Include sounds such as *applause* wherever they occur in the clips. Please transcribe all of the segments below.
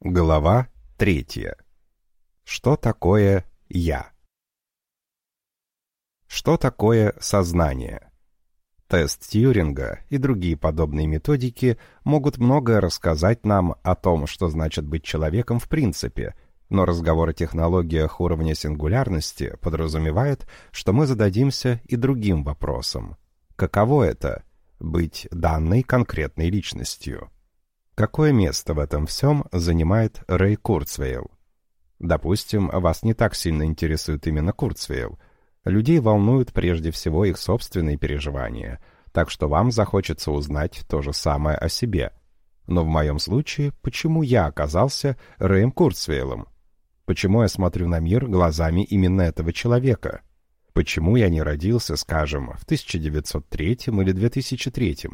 Глава третья. Что такое «я»? Что такое сознание? Тест Тьюринга и другие подобные методики могут многое рассказать нам о том, что значит быть человеком в принципе, но разговор о технологиях уровня сингулярности подразумевает, что мы зададимся и другим вопросом. Каково это — быть данной конкретной личностью? Какое место в этом всем занимает Рэй Курцвейл? Допустим, вас не так сильно интересует именно Курцвейл. Людей волнуют прежде всего их собственные переживания, так что вам захочется узнать то же самое о себе. Но в моем случае, почему я оказался Рэем Курцвейлом? Почему я смотрю на мир глазами именно этого человека? Почему я не родился, скажем, в 1903 или 2003?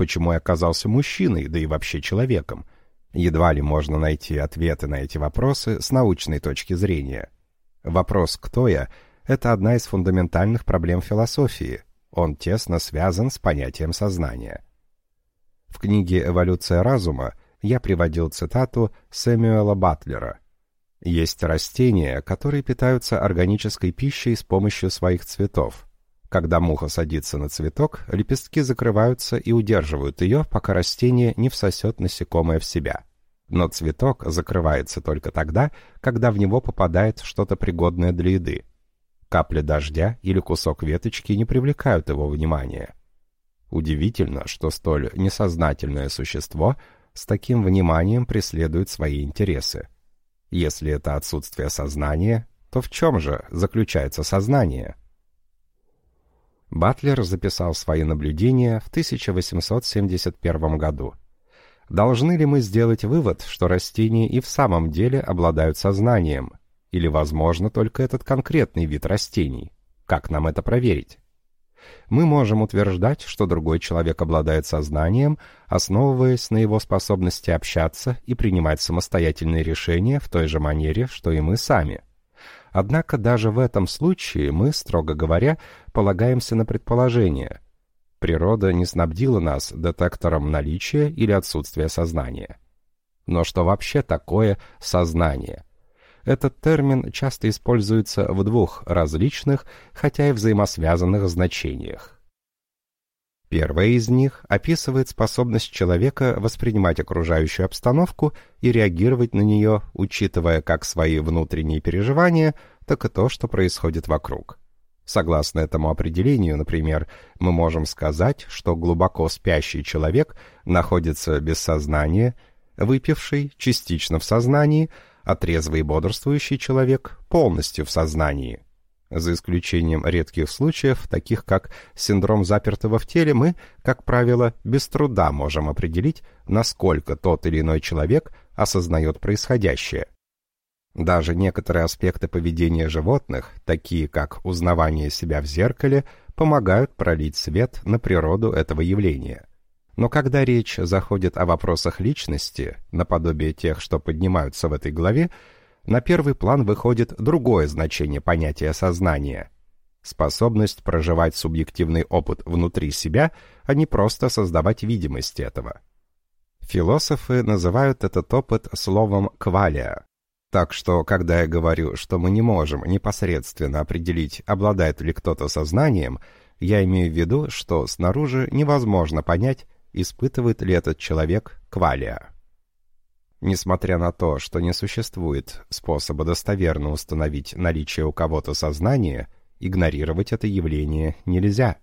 Почему я оказался мужчиной, да и вообще человеком. Едва ли можно найти ответы на эти вопросы с научной точки зрения. Вопрос «кто я?» — это одна из фундаментальных проблем философии. Он тесно связан с понятием сознания. В книге «Эволюция разума» я приводил цитату Сэмюэла Батлера. «Есть растения, которые питаются органической пищей с помощью своих цветов. Когда муха садится на цветок, лепестки закрываются и удерживают ее, пока растение не всосет насекомое в себя. Но цветок закрывается только тогда, когда в него попадает что-то пригодное для еды. Капля дождя или кусок веточки не привлекают его внимания. Удивительно, что столь несознательное существо с таким вниманием преследует свои интересы. Если это отсутствие сознания, то в чем же заключается сознание? Батлер записал свои наблюдения в 1871 году. Должны ли мы сделать вывод, что растения и в самом деле обладают сознанием? Или, возможно, только этот конкретный вид растений? Как нам это проверить? Мы можем утверждать, что другой человек обладает сознанием, основываясь на его способности общаться и принимать самостоятельные решения в той же манере, что и мы сами – Однако даже в этом случае мы, строго говоря, полагаемся на предположение. Природа не снабдила нас детектором наличия или отсутствия сознания. Но что вообще такое сознание? Этот термин часто используется в двух различных, хотя и взаимосвязанных значениях. Первая из них описывает способность человека воспринимать окружающую обстановку и реагировать на нее, учитывая как свои внутренние переживания, так и то, что происходит вокруг. Согласно этому определению, например, мы можем сказать, что глубоко спящий человек находится без сознания, выпивший частично в сознании, а трезвый и бодрствующий человек полностью в сознании – за исключением редких случаев, таких как синдром запертого в теле, мы, как правило, без труда можем определить, насколько тот или иной человек осознает происходящее. Даже некоторые аспекты поведения животных, такие как узнавание себя в зеркале, помогают пролить свет на природу этого явления. Но когда речь заходит о вопросах личности, наподобие тех, что поднимаются в этой главе, на первый план выходит другое значение понятия сознания – способность проживать субъективный опыт внутри себя, а не просто создавать видимость этого. Философы называют этот опыт словом «квалия». Так что, когда я говорю, что мы не можем непосредственно определить, обладает ли кто-то сознанием, я имею в виду, что снаружи невозможно понять, испытывает ли этот человек квалия. Несмотря на то, что не существует способа достоверно установить наличие у кого-то сознания, игнорировать это явление нельзя.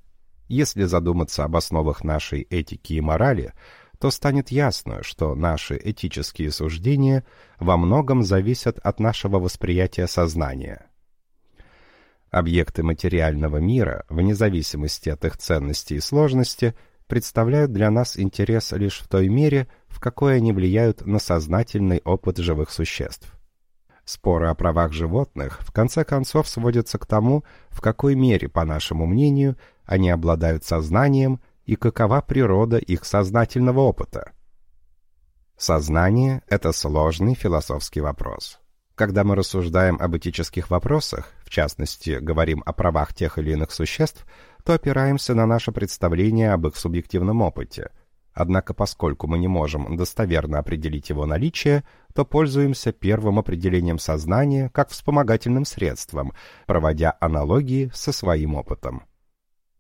Если задуматься об основах нашей этики и морали, то станет ясно, что наши этические суждения во многом зависят от нашего восприятия сознания. Объекты материального мира, вне зависимости от их ценности и сложности, представляют для нас интерес лишь в той мере, в какой они влияют на сознательный опыт живых существ. Споры о правах животных в конце концов сводятся к тому, в какой мере, по нашему мнению, они обладают сознанием и какова природа их сознательного опыта. Сознание — это сложный философский вопрос. Когда мы рассуждаем об этических вопросах, в частности, говорим о правах тех или иных существ, то опираемся на наше представление об их субъективном опыте. Однако поскольку мы не можем достоверно определить его наличие, то пользуемся первым определением сознания как вспомогательным средством, проводя аналогии со своим опытом.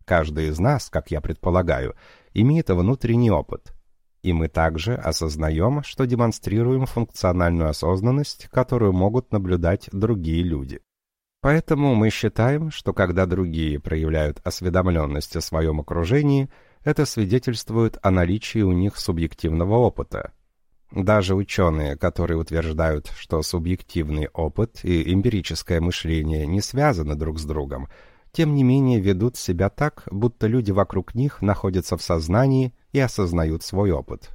Каждый из нас, как я предполагаю, имеет внутренний опыт. И мы также осознаем, что демонстрируем функциональную осознанность, которую могут наблюдать другие люди. Поэтому мы считаем, что когда другие проявляют осведомленность о своем окружении – это свидетельствует о наличии у них субъективного опыта. Даже ученые, которые утверждают, что субъективный опыт и эмпирическое мышление не связаны друг с другом, тем не менее ведут себя так, будто люди вокруг них находятся в сознании и осознают свой опыт.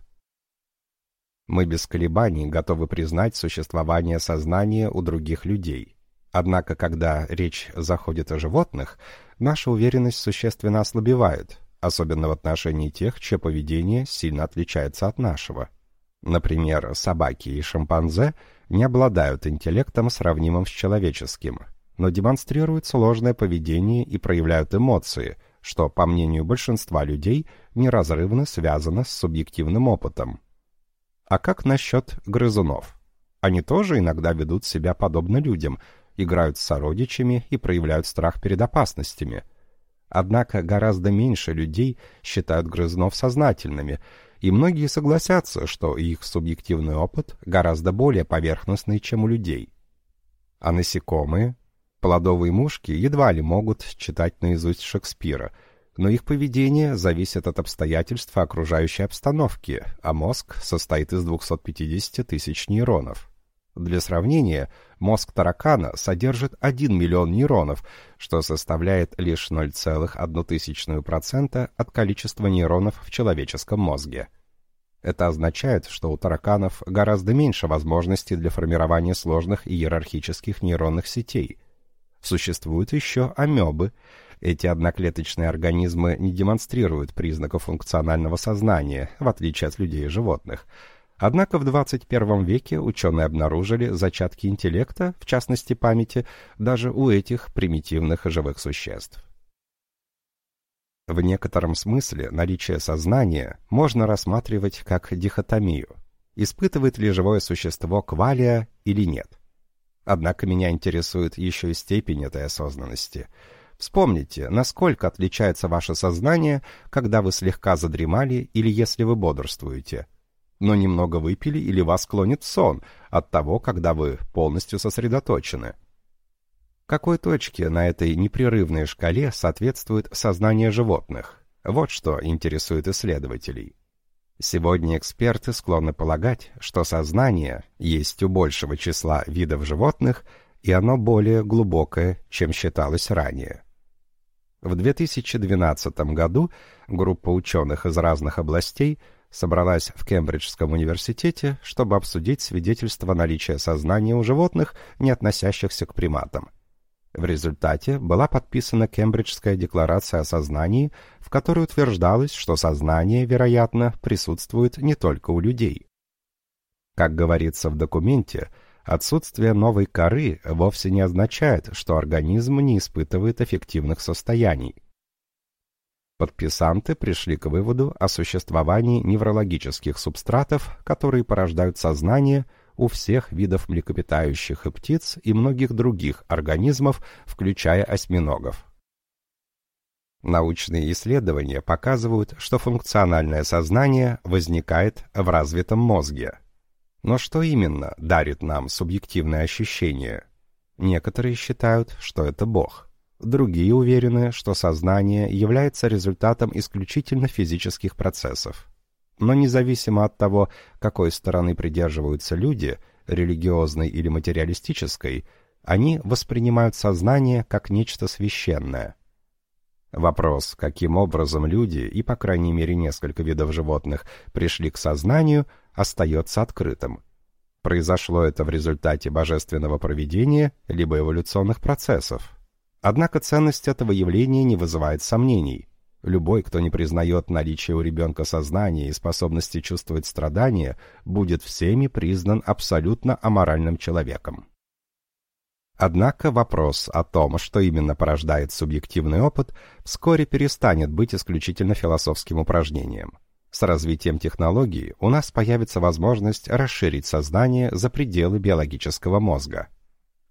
Мы без колебаний готовы признать существование сознания у других людей. Однако, когда речь заходит о животных, наша уверенность существенно ослабевает, особенно в отношении тех, чье поведение сильно отличается от нашего. Например, собаки и шимпанзе не обладают интеллектом, сравнимым с человеческим, но демонстрируют сложное поведение и проявляют эмоции, что, по мнению большинства людей, неразрывно связано с субъективным опытом. А как насчет грызунов? Они тоже иногда ведут себя подобно людям, играют с сородичами и проявляют страх перед опасностями – Однако гораздо меньше людей считают грызунов сознательными, и многие согласятся, что их субъективный опыт гораздо более поверхностный, чем у людей. А насекомые? Плодовые мушки едва ли могут читать наизусть Шекспира, но их поведение зависит от обстоятельств окружающей обстановки, а мозг состоит из 250 тысяч нейронов. Для сравнения, мозг таракана содержит 1 миллион нейронов, что составляет лишь 0,01% от количества нейронов в человеческом мозге. Это означает, что у тараканов гораздо меньше возможностей для формирования сложных иерархических нейронных сетей. Существуют еще амебы. Эти одноклеточные организмы не демонстрируют признаков функционального сознания, в отличие от людей и животных – Однако в 21 веке ученые обнаружили зачатки интеллекта, в частности памяти, даже у этих примитивных живых существ. В некотором смысле наличие сознания можно рассматривать как дихотомию. Испытывает ли живое существо квалия или нет? Однако меня интересует еще и степень этой осознанности. Вспомните, насколько отличается ваше сознание, когда вы слегка задремали или если вы бодрствуете – но немного выпили или вас клонит сон от того, когда вы полностью сосредоточены. Какой точке на этой непрерывной шкале соответствует сознание животных? Вот что интересует исследователей. Сегодня эксперты склонны полагать, что сознание есть у большего числа видов животных, и оно более глубокое, чем считалось ранее. В 2012 году группа ученых из разных областей собралась в Кембриджском университете, чтобы обсудить свидетельство наличия сознания у животных, не относящихся к приматам. В результате была подписана Кембриджская декларация о сознании, в которой утверждалось, что сознание, вероятно, присутствует не только у людей. Как говорится в документе, отсутствие новой коры вовсе не означает, что организм не испытывает эффективных состояний. Подписанты пришли к выводу о существовании неврологических субстратов, которые порождают сознание у всех видов млекопитающих и птиц и многих других организмов, включая осьминогов. Научные исследования показывают, что функциональное сознание возникает в развитом мозге. Но что именно дарит нам субъективное ощущение? Некоторые считают, что это Бог – Другие уверены, что сознание является результатом исключительно физических процессов. Но независимо от того, какой стороны придерживаются люди, религиозной или материалистической, они воспринимают сознание как нечто священное. Вопрос, каким образом люди, и по крайней мере несколько видов животных, пришли к сознанию, остается открытым. Произошло это в результате божественного проведения либо эволюционных процессов, Однако ценность этого явления не вызывает сомнений. Любой, кто не признает наличие у ребенка сознания и способности чувствовать страдания, будет всеми признан абсолютно аморальным человеком. Однако вопрос о том, что именно порождает субъективный опыт, вскоре перестанет быть исключительно философским упражнением. С развитием технологий у нас появится возможность расширить сознание за пределы биологического мозга.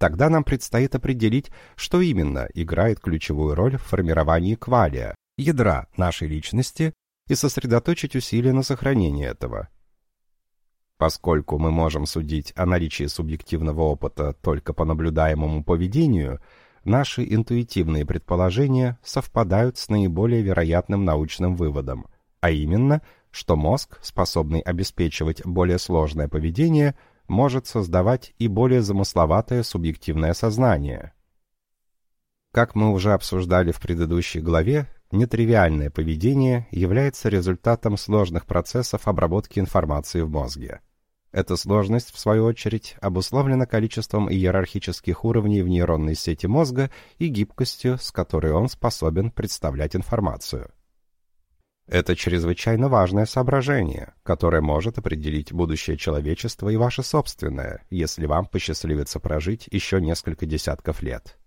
Тогда нам предстоит определить, что именно играет ключевую роль в формировании квалия, ядра нашей личности, и сосредоточить усилия на сохранении этого. Поскольку мы можем судить о наличии субъективного опыта только по наблюдаемому поведению, наши интуитивные предположения совпадают с наиболее вероятным научным выводом, а именно, что мозг, способный обеспечивать более сложное поведение, может создавать и более замысловатое субъективное сознание. Как мы уже обсуждали в предыдущей главе, нетривиальное поведение является результатом сложных процессов обработки информации в мозге. Эта сложность, в свою очередь, обусловлена количеством иерархических уровней в нейронной сети мозга и гибкостью, с которой он способен представлять информацию. Это чрезвычайно важное соображение, которое может определить будущее человечества и ваше собственное, если вам посчастливится прожить еще несколько десятков лет.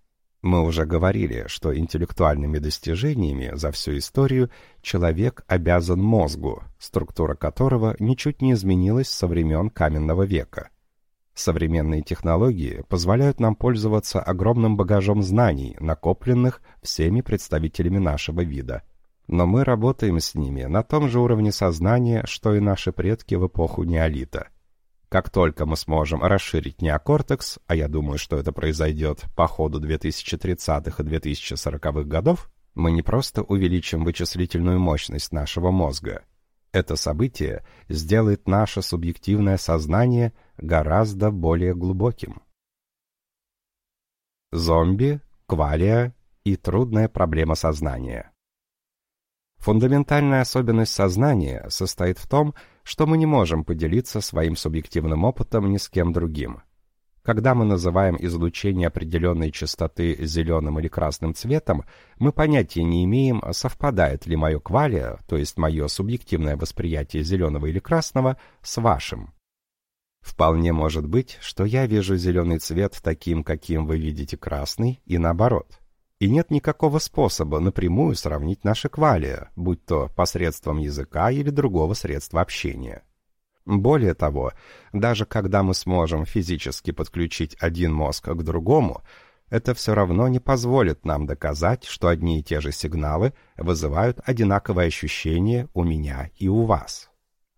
Мы уже говорили, что интеллектуальными достижениями за всю историю человек обязан мозгу, структура которого ничуть не изменилась со времен каменного века. Современные технологии позволяют нам пользоваться огромным багажом знаний, накопленных всеми представителями нашего вида – но мы работаем с ними на том же уровне сознания, что и наши предки в эпоху неолита. Как только мы сможем расширить неокортекс, а я думаю, что это произойдет по ходу 2030-х и 2040-х годов, мы не просто увеличим вычислительную мощность нашего мозга. Это событие сделает наше субъективное сознание гораздо более глубоким. Зомби, квалия и трудная проблема сознания – Фундаментальная особенность сознания состоит в том, что мы не можем поделиться своим субъективным опытом ни с кем другим. Когда мы называем излучение определенной частоты зеленым или красным цветом, мы понятия не имеем, совпадает ли мое квалия, то есть мое субъективное восприятие зеленого или красного, с вашим. Вполне может быть, что я вижу зеленый цвет таким, каким вы видите красный, и наоборот и нет никакого способа напрямую сравнить наши квалия, будь то посредством языка или другого средства общения. Более того, даже когда мы сможем физически подключить один мозг к другому, это все равно не позволит нам доказать, что одни и те же сигналы вызывают одинаковое ощущение у меня и у вас.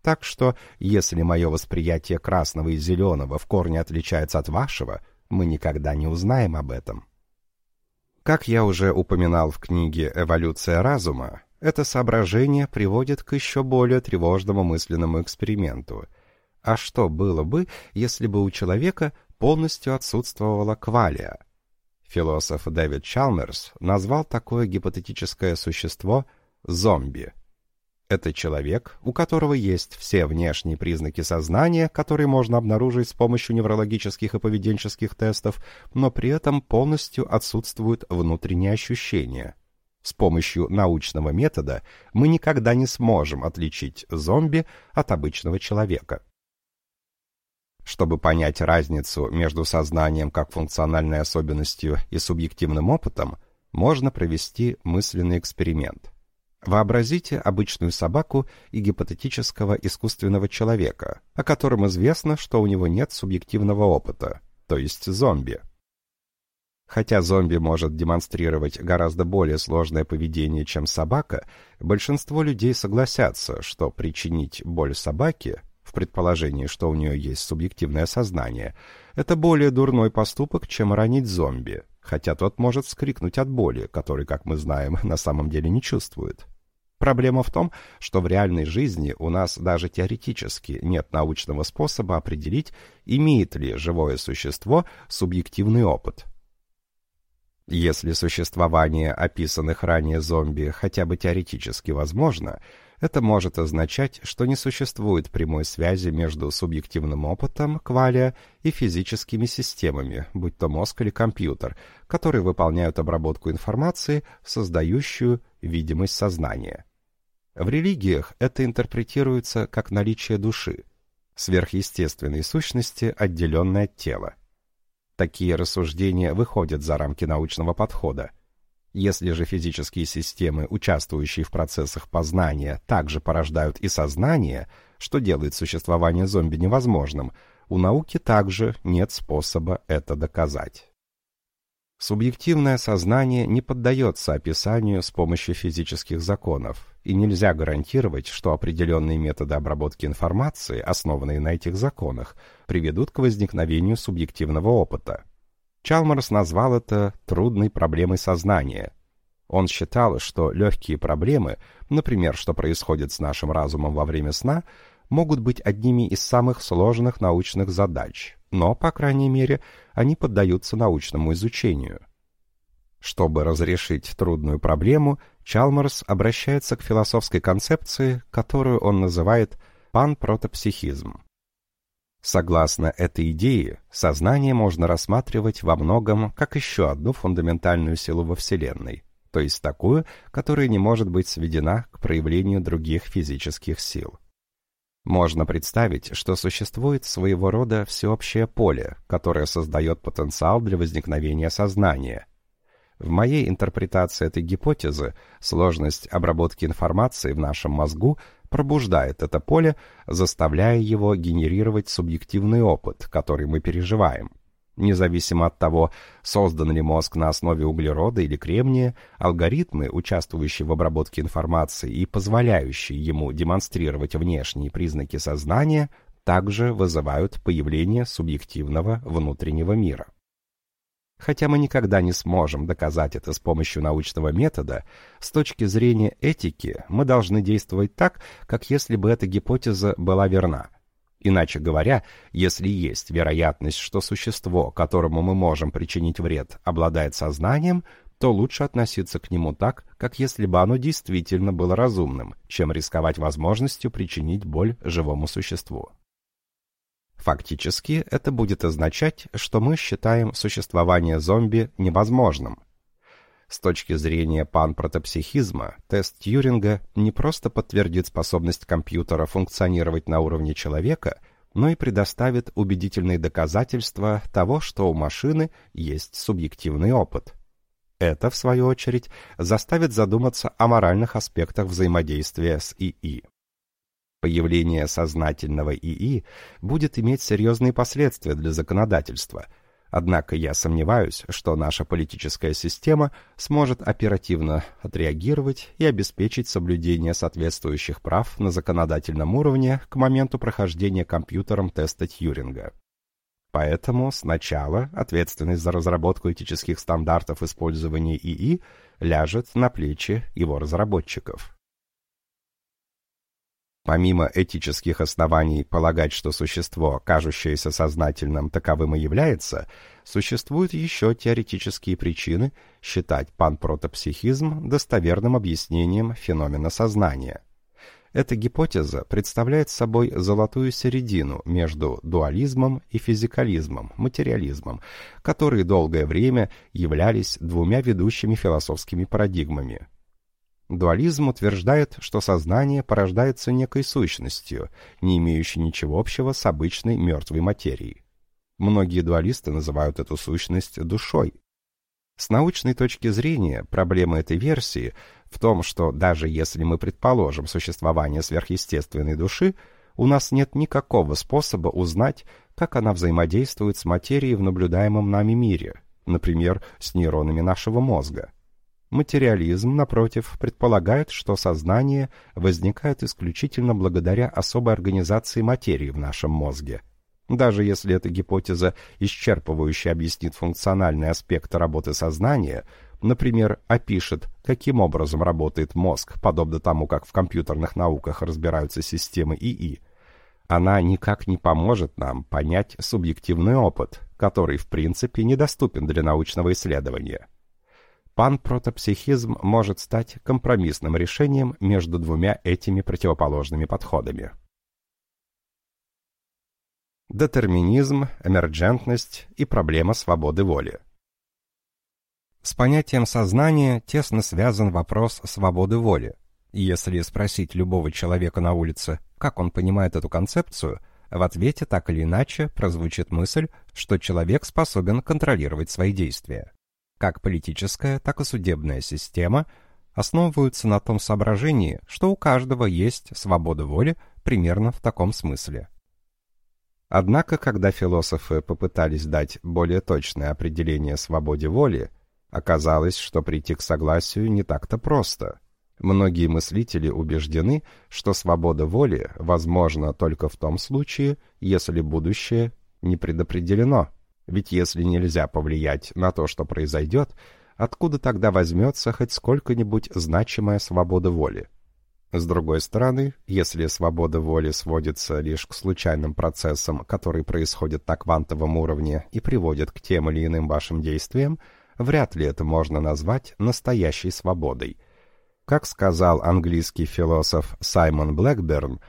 Так что, если мое восприятие красного и зеленого в корне отличается от вашего, мы никогда не узнаем об этом. Как я уже упоминал в книге «Эволюция разума», это соображение приводит к еще более тревожному мысленному эксперименту. А что было бы, если бы у человека полностью отсутствовала квалия? Философ Дэвид Чалмерс назвал такое гипотетическое существо «зомби». Это человек, у которого есть все внешние признаки сознания, которые можно обнаружить с помощью неврологических и поведенческих тестов, но при этом полностью отсутствуют внутренние ощущения. С помощью научного метода мы никогда не сможем отличить зомби от обычного человека. Чтобы понять разницу между сознанием как функциональной особенностью и субъективным опытом, можно провести мысленный эксперимент – Вообразите обычную собаку и гипотетического искусственного человека, о котором известно, что у него нет субъективного опыта, то есть зомби. Хотя зомби может демонстрировать гораздо более сложное поведение, чем собака, большинство людей согласятся, что причинить боль собаке, в предположении, что у нее есть субъективное сознание, это более дурной поступок, чем ранить зомби, хотя тот может вскрикнуть от боли, который, как мы знаем, *laughs* на самом деле не чувствует. Проблема в том, что в реальной жизни у нас даже теоретически нет научного способа определить, имеет ли живое существо субъективный опыт. Если существование описанных ранее зомби хотя бы теоретически возможно, это может означать, что не существует прямой связи между субъективным опытом, квалия, и физическими системами, будь то мозг или компьютер, которые выполняют обработку информации, создающую видимость сознания. В религиях это интерпретируется как наличие души, сверхъестественной сущности, отделенной от тела. Такие рассуждения выходят за рамки научного подхода. Если же физические системы, участвующие в процессах познания, также порождают и сознание, что делает существование зомби невозможным, у науки также нет способа это доказать. Субъективное сознание не поддается описанию с помощью физических законов, и нельзя гарантировать, что определенные методы обработки информации, основанные на этих законах, приведут к возникновению субъективного опыта. Чалмарс назвал это «трудной проблемой сознания». Он считал, что легкие проблемы, например, что происходит с нашим разумом во время сна, могут быть одними из самых сложных научных задач, но, по крайней мере, они поддаются научному изучению. Чтобы разрешить трудную проблему, Чалмарс обращается к философской концепции, которую он называет панпротопсихизм. Согласно этой идее, сознание можно рассматривать во многом как еще одну фундаментальную силу во Вселенной, то есть такую, которая не может быть сведена к проявлению других физических сил. Можно представить, что существует своего рода всеобщее поле, которое создает потенциал для возникновения сознания. В моей интерпретации этой гипотезы сложность обработки информации в нашем мозгу пробуждает это поле, заставляя его генерировать субъективный опыт, который мы переживаем. Независимо от того, создан ли мозг на основе углерода или кремния, алгоритмы, участвующие в обработке информации и позволяющие ему демонстрировать внешние признаки сознания, также вызывают появление субъективного внутреннего мира. Хотя мы никогда не сможем доказать это с помощью научного метода, с точки зрения этики мы должны действовать так, как если бы эта гипотеза была верна – Иначе говоря, если есть вероятность, что существо, которому мы можем причинить вред, обладает сознанием, то лучше относиться к нему так, как если бы оно действительно было разумным, чем рисковать возможностью причинить боль живому существу. Фактически это будет означать, что мы считаем существование зомби невозможным, с точки зрения панпротопсихизма, тест Тьюринга не просто подтвердит способность компьютера функционировать на уровне человека, но и предоставит убедительные доказательства того, что у машины есть субъективный опыт. Это, в свою очередь, заставит задуматься о моральных аспектах взаимодействия с ИИ. Появление сознательного ИИ будет иметь серьезные последствия для законодательства – Однако я сомневаюсь, что наша политическая система сможет оперативно отреагировать и обеспечить соблюдение соответствующих прав на законодательном уровне к моменту прохождения компьютером теста Тьюринга. Поэтому сначала ответственность за разработку этических стандартов использования ИИ ляжет на плечи его разработчиков. Помимо этических оснований полагать, что существо, кажущееся сознательным, таковым и является, существуют еще теоретические причины считать панпротопсихизм достоверным объяснением феномена сознания. Эта гипотеза представляет собой золотую середину между дуализмом и физикализмом, материализмом, которые долгое время являлись двумя ведущими философскими парадигмами Дуализм утверждает, что сознание порождается некой сущностью, не имеющей ничего общего с обычной мертвой материей. Многие дуалисты называют эту сущность душой. С научной точки зрения проблема этой версии в том, что даже если мы предположим существование сверхъестественной души, у нас нет никакого способа узнать, как она взаимодействует с материей в наблюдаемом нами мире, например, с нейронами нашего мозга. Материализм, напротив, предполагает, что сознание возникает исключительно благодаря особой организации материи в нашем мозге. Даже если эта гипотеза исчерпывающе объяснит функциональные аспекты работы сознания, например, опишет, каким образом работает мозг, подобно тому, как в компьютерных науках разбираются системы ИИ, она никак не поможет нам понять субъективный опыт, который в принципе недоступен для научного исследования. Панпротопсихизм может стать компромиссным решением между двумя этими противоположными подходами. Детерминизм, эмерджентность и проблема свободы воли. С понятием сознания тесно связан вопрос свободы воли. Если спросить любого человека на улице, как он понимает эту концепцию, в ответе так или иначе прозвучит мысль, что человек способен контролировать свои действия. Как политическая, так и судебная система основываются на том соображении, что у каждого есть свобода воли примерно в таком смысле. Однако, когда философы попытались дать более точное определение свободе воли, оказалось, что прийти к согласию не так-то просто. Многие мыслители убеждены, что свобода воли возможна только в том случае, если будущее не предопределено. Ведь если нельзя повлиять на то, что произойдет, откуда тогда возьмется хоть сколько-нибудь значимая свобода воли? С другой стороны, если свобода воли сводится лишь к случайным процессам, которые происходят на квантовом уровне и приводят к тем или иным вашим действиям, вряд ли это можно назвать настоящей свободой. Как сказал английский философ Саймон Блэкберн,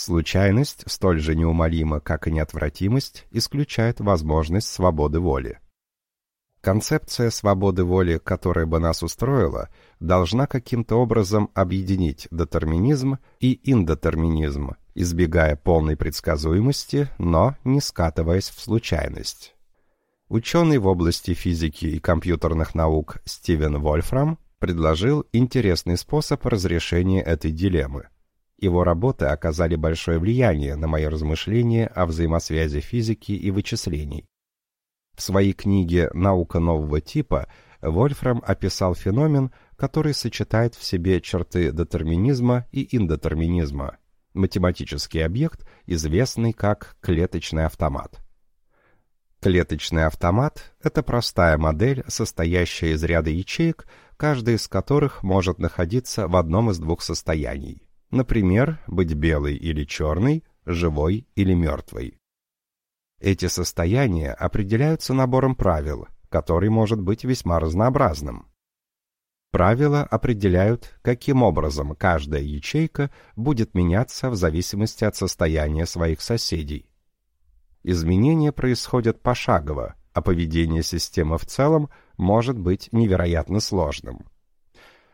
случайность, столь же неумолима, как и неотвратимость, исключает возможность свободы воли. Концепция свободы воли, которая бы нас устроила, должна каким-то образом объединить детерминизм и индетерминизм, избегая полной предсказуемости, но не скатываясь в случайность. Ученый в области физики и компьютерных наук Стивен Вольфрам предложил интересный способ разрешения этой дилеммы. Его работы оказали большое влияние на мои размышления о взаимосвязи физики и вычислений. В своей книге «Наука нового типа» Вольфрам описал феномен, который сочетает в себе черты детерминизма и индетерминизма, математический объект, известный как клеточный автомат. Клеточный автомат — это простая модель, состоящая из ряда ячеек, каждая из которых может находиться в одном из двух состояний. Например, быть белой или черной, живой или мертвой. Эти состояния определяются набором правил, который может быть весьма разнообразным. Правила определяют, каким образом каждая ячейка будет меняться в зависимости от состояния своих соседей. Изменения происходят пошагово, а поведение системы в целом может быть невероятно сложным.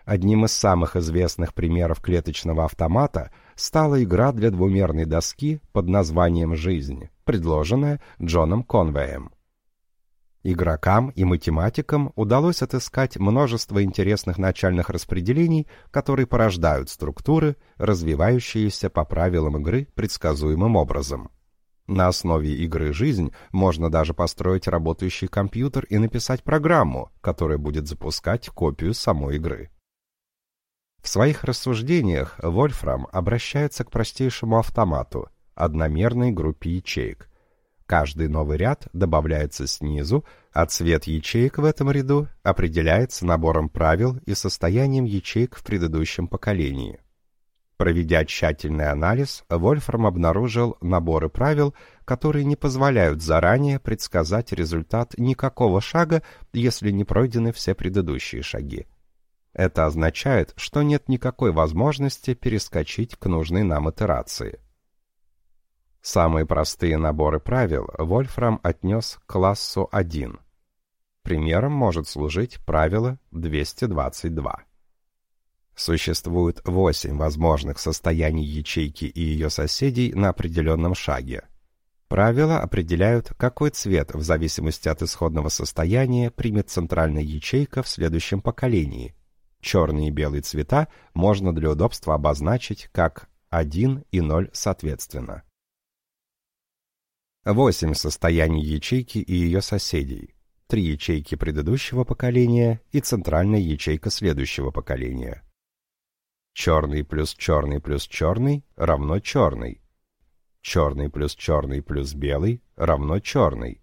Одним из самых известных примеров клеточного автомата стала игра для двумерной доски под названием «Жизнь», предложенная Джоном Конвеем. Игрокам и математикам удалось отыскать множество интересных начальных распределений, которые порождают структуры, развивающиеся по правилам игры предсказуемым образом. На основе игры «Жизнь» можно даже построить работающий компьютер и написать программу, которая будет запускать копию самой игры. В своих рассуждениях Вольфрам обращается к простейшему автомату – одномерной группе ячеек. Каждый новый ряд добавляется снизу, а цвет ячеек в этом ряду определяется набором правил и состоянием ячеек в предыдущем поколении. Проведя тщательный анализ, Вольфрам обнаружил наборы правил, которые не позволяют заранее предсказать результат никакого шага, если не пройдены все предыдущие шаги. Это означает, что нет никакой возможности перескочить к нужной нам итерации. Самые простые наборы правил Вольфрам отнес к классу 1. Примером может служить правило 222. Существует восемь возможных состояний ячейки и ее соседей на определенном шаге. Правила определяют, какой цвет в зависимости от исходного состояния примет центральная ячейка в следующем поколении. Черный и белый цвета можно для удобства обозначить как 1 и 0 соответственно. Восемь состояний ячейки и ее соседей. Три ячейки предыдущего поколения и центральная ячейка следующего поколения. Черный плюс черный плюс черный равно черный. Черный плюс черный плюс белый равно черный.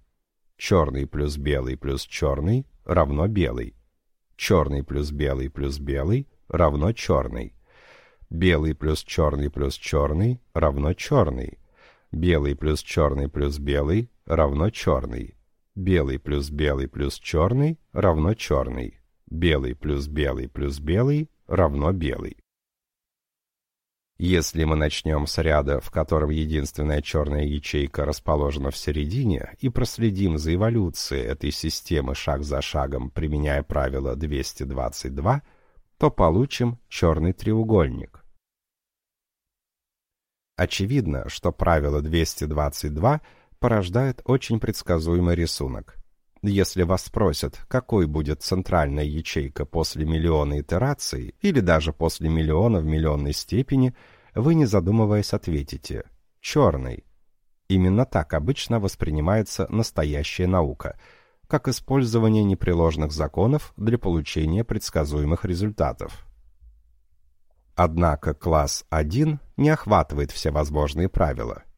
Черный плюс белый плюс черный равно белый. Черный плюс белый плюс белый равно черный. Белый плюс черный плюс черный равно черный. Белый плюс черный плюс белый равно черный. Белый плюс белый плюс черный равно черный. Белый плюс белый плюс белый равно белый. Если мы начнем с ряда, в котором единственная черная ячейка расположена в середине, и проследим за эволюцией этой системы шаг за шагом, применяя правило 222, то получим черный треугольник. Очевидно, что правило 222 порождает очень предсказуемый рисунок. Если вас спросят, какой будет центральная ячейка после миллиона итераций или даже после миллиона в миллионной степени, вы, не задумываясь, ответите «черный». Именно так обычно воспринимается настоящая наука, как использование непреложных законов для получения предсказуемых результатов. Однако класс 1 не охватывает все возможные правила –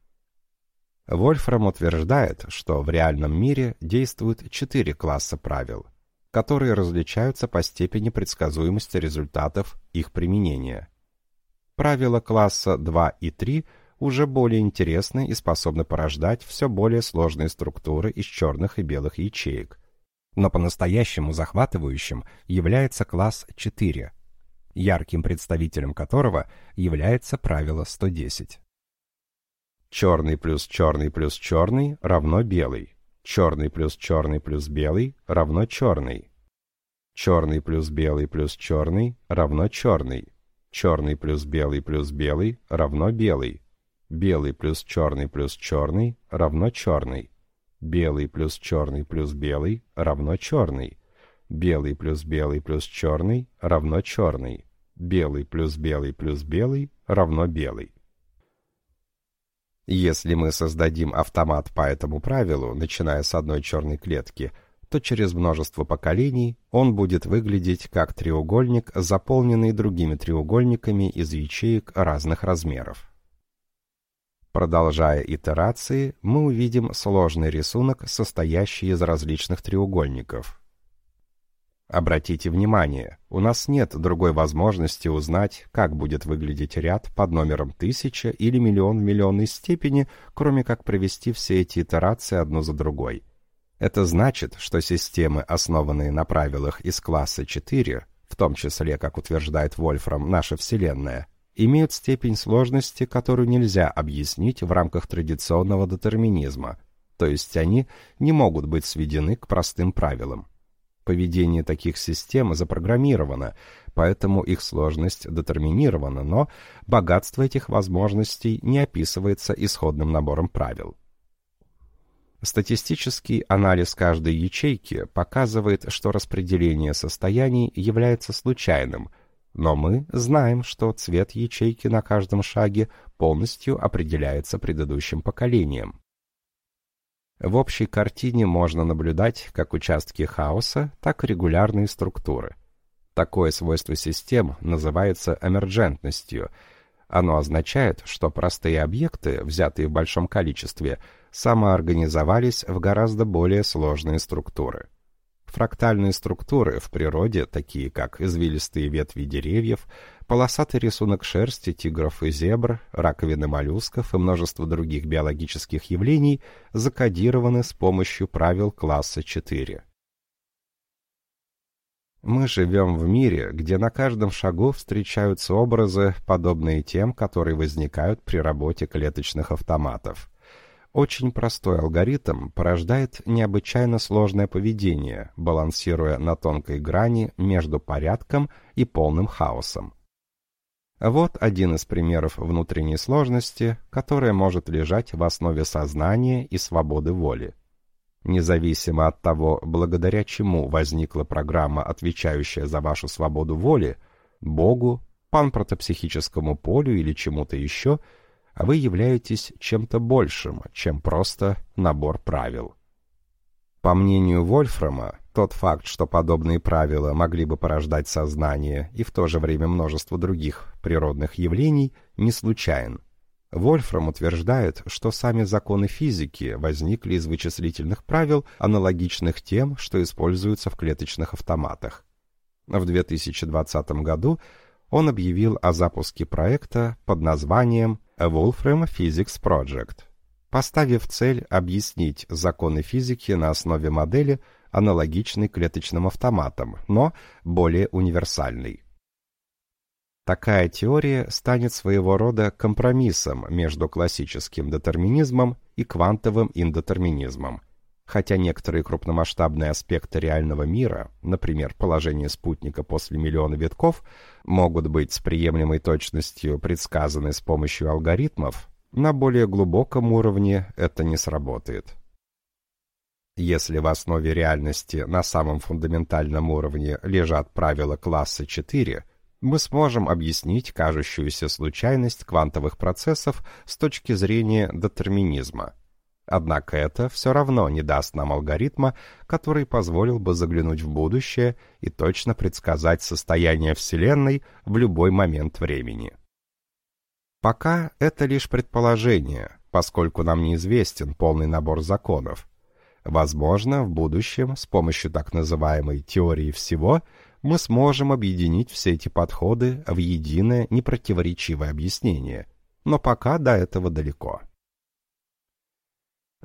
Вольфрам утверждает, что в реальном мире действуют четыре класса правил, которые различаются по степени предсказуемости результатов их применения. Правила класса 2 и 3 уже более интересны и способны порождать все более сложные структуры из черных и белых ячеек. Но по-настоящему захватывающим является класс 4, ярким представителем которого является правило 110. Черный плюс черный плюс черный равно белый. Черный плюс черный плюс белый равно черный. Черный плюс белый плюс черный равно черный. Черный плюс белый плюс белый равно белый. Белый плюс черный плюс черный равно черный. Белый плюс черный плюс белый равно черный. Белый плюс белый плюс черный равно черный. Белый плюс белый плюс белый равно белый. Если мы создадим автомат по этому правилу, начиная с одной черной клетки, то через множество поколений он будет выглядеть как треугольник, заполненный другими треугольниками из ячеек разных размеров. Продолжая итерации, мы увидим сложный рисунок, состоящий из различных треугольников. Обратите внимание, у нас нет другой возможности узнать, как будет выглядеть ряд под номером 1000 или миллион в миллионной степени, кроме как провести все эти итерации одну за другой. Это значит, что системы, основанные на правилах из класса 4, в том числе, как утверждает Вольфрам, наша Вселенная, имеют степень сложности, которую нельзя объяснить в рамках традиционного детерминизма, то есть они не могут быть сведены к простым правилам. Поведение таких систем запрограммировано, поэтому их сложность детерминирована, но богатство этих возможностей не описывается исходным набором правил. Статистический анализ каждой ячейки показывает, что распределение состояний является случайным, но мы знаем, что цвет ячейки на каждом шаге полностью определяется предыдущим поколением. В общей картине можно наблюдать как участки хаоса, так и регулярные структуры. Такое свойство систем называется эмерджентностью. Оно означает, что простые объекты, взятые в большом количестве, самоорганизовались в гораздо более сложные структуры. Фрактальные структуры в природе, такие как извилистые ветви деревьев, полосатый рисунок шерсти тигров и зебр, раковины моллюсков и множество других биологических явлений, закодированы с помощью правил класса 4. Мы живем в мире, где на каждом шагу встречаются образы, подобные тем, которые возникают при работе клеточных автоматов. Очень простой алгоритм порождает необычайно сложное поведение, балансируя на тонкой грани между порядком и полным хаосом. Вот один из примеров внутренней сложности, которая может лежать в основе сознания и свободы воли. Независимо от того, благодаря чему возникла программа, отвечающая за вашу свободу воли, Богу, панпротопсихическому полю или чему-то еще – вы являетесь чем-то большим, чем просто набор правил. По мнению Вольфрама, тот факт, что подобные правила могли бы порождать сознание и в то же время множество других природных явлений, не случайен. Вольфрам утверждает, что сами законы физики возникли из вычислительных правил, аналогичных тем, что используются в клеточных автоматах. В 2020 году он объявил о запуске проекта под названием Wolfram Physics Project, поставив цель объяснить законы физики на основе модели, аналогичной клеточным автоматам, но более универсальной. Такая теория станет своего рода компромиссом между классическим детерминизмом и квантовым индетерминизмом – Хотя некоторые крупномасштабные аспекты реального мира, например, положение спутника после миллиона витков, могут быть с приемлемой точностью предсказаны с помощью алгоритмов, на более глубоком уровне это не сработает. Если в основе реальности на самом фундаментальном уровне лежат правила класса 4, мы сможем объяснить кажущуюся случайность квантовых процессов с точки зрения детерминизма. Однако это все равно не даст нам алгоритма, который позволил бы заглянуть в будущее и точно предсказать состояние Вселенной в любой момент времени. Пока это лишь предположение, поскольку нам неизвестен полный набор законов. Возможно, в будущем с помощью так называемой теории всего мы сможем объединить все эти подходы в единое непротиворечивое объяснение, но пока до этого далеко.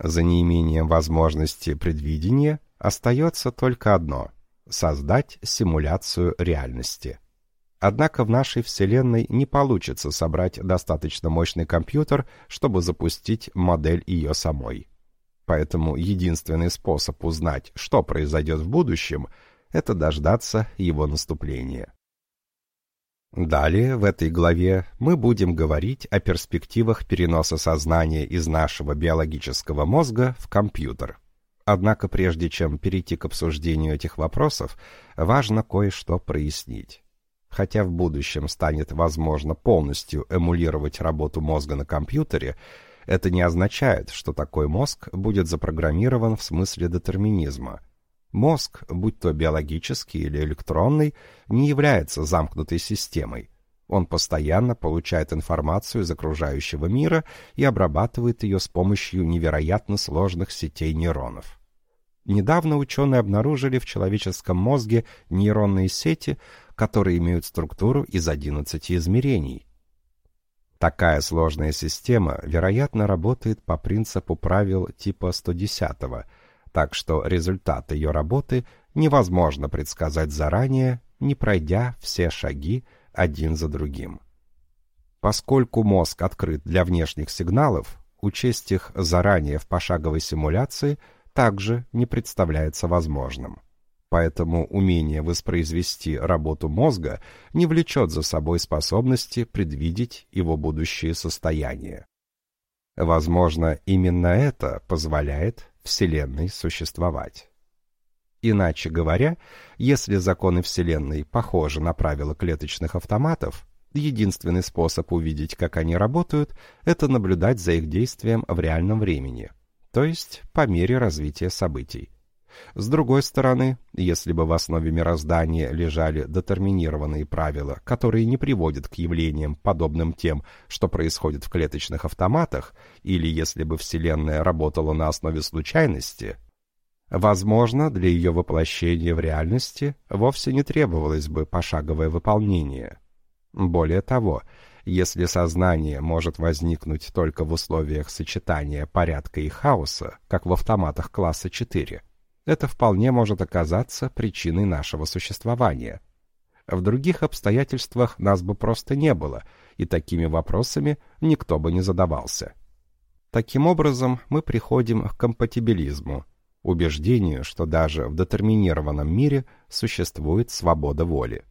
За неимением возможности предвидения остается только одно — создать симуляцию реальности. Однако в нашей Вселенной не получится собрать достаточно мощный компьютер, чтобы запустить модель ее самой. Поэтому единственный способ узнать, что произойдет в будущем, это дождаться его наступления. Далее в этой главе мы будем говорить о перспективах переноса сознания из нашего биологического мозга в компьютер. Однако прежде чем перейти к обсуждению этих вопросов, важно кое-что прояснить. Хотя в будущем станет возможно полностью эмулировать работу мозга на компьютере, это не означает, что такой мозг будет запрограммирован в смысле детерминизма – Мозг, будь то биологический или электронный, не является замкнутой системой. Он постоянно получает информацию из окружающего мира и обрабатывает ее с помощью невероятно сложных сетей нейронов. Недавно ученые обнаружили в человеческом мозге нейронные сети, которые имеют структуру из 11 измерений. Такая сложная система, вероятно, работает по принципу правил типа 110 так что результат ее работы невозможно предсказать заранее, не пройдя все шаги один за другим. Поскольку мозг открыт для внешних сигналов, учесть их заранее в пошаговой симуляции также не представляется возможным. Поэтому умение воспроизвести работу мозга не влечет за собой способности предвидеть его будущее состояние. Возможно, именно это позволяет Вселенной существовать. Иначе говоря, если законы Вселенной похожи на правила клеточных автоматов, единственный способ увидеть, как они работают, это наблюдать за их действием в реальном времени, то есть по мере развития событий. С другой стороны, если бы в основе мироздания лежали детерминированные правила, которые не приводят к явлениям, подобным тем, что происходит в клеточных автоматах, или если бы Вселенная работала на основе случайности, возможно, для ее воплощения в реальности вовсе не требовалось бы пошаговое выполнение. Более того, если сознание может возникнуть только в условиях сочетания порядка и хаоса, как в автоматах класса 4, это вполне может оказаться причиной нашего существования. В других обстоятельствах нас бы просто не было, и такими вопросами никто бы не задавался. Таким образом, мы приходим к компатибилизму, убеждению, что даже в детерминированном мире существует свобода воли.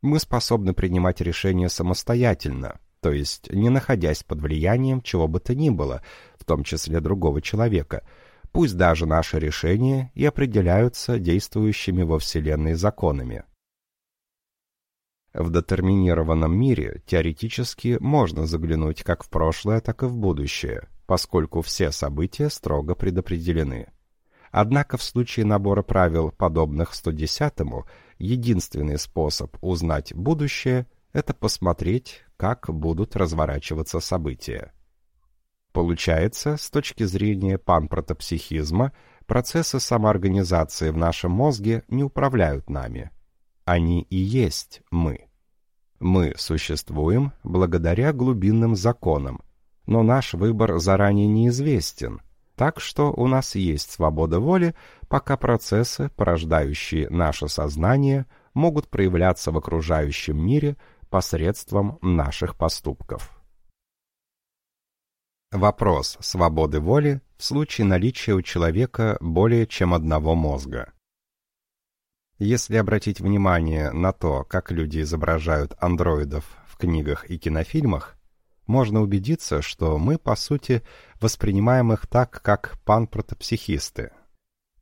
Мы способны принимать решения самостоятельно, то есть не находясь под влиянием чего бы то ни было, в том числе другого человека – пусть даже наши решения и определяются действующими во Вселенной законами. В детерминированном мире теоретически можно заглянуть как в прошлое, так и в будущее, поскольку все события строго предопределены. Однако в случае набора правил, подобных 110-му, единственный способ узнать будущее – это посмотреть, как будут разворачиваться события. Получается, с точки зрения панпротопсихизма, процессы самоорганизации в нашем мозге не управляют нами. Они и есть мы. Мы существуем благодаря глубинным законам, но наш выбор заранее неизвестен, так что у нас есть свобода воли, пока процессы, порождающие наше сознание, могут проявляться в окружающем мире посредством наших поступков. Вопрос свободы воли в случае наличия у человека более чем одного мозга. Если обратить внимание на то, как люди изображают андроидов в книгах и кинофильмах, можно убедиться, что мы, по сути, воспринимаем их так, как панпротопсихисты.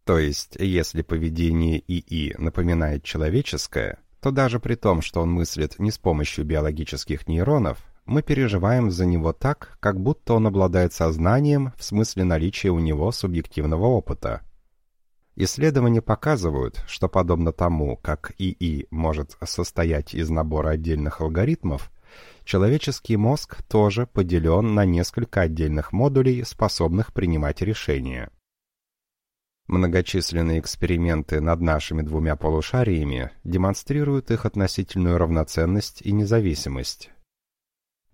То есть, если поведение ИИ напоминает человеческое, то даже при том, что он мыслит не с помощью биологических нейронов, мы переживаем за него так, как будто он обладает сознанием в смысле наличия у него субъективного опыта. Исследования показывают, что подобно тому, как ИИ может состоять из набора отдельных алгоритмов, человеческий мозг тоже поделен на несколько отдельных модулей, способных принимать решения. Многочисленные эксперименты над нашими двумя полушариями демонстрируют их относительную равноценность и независимость.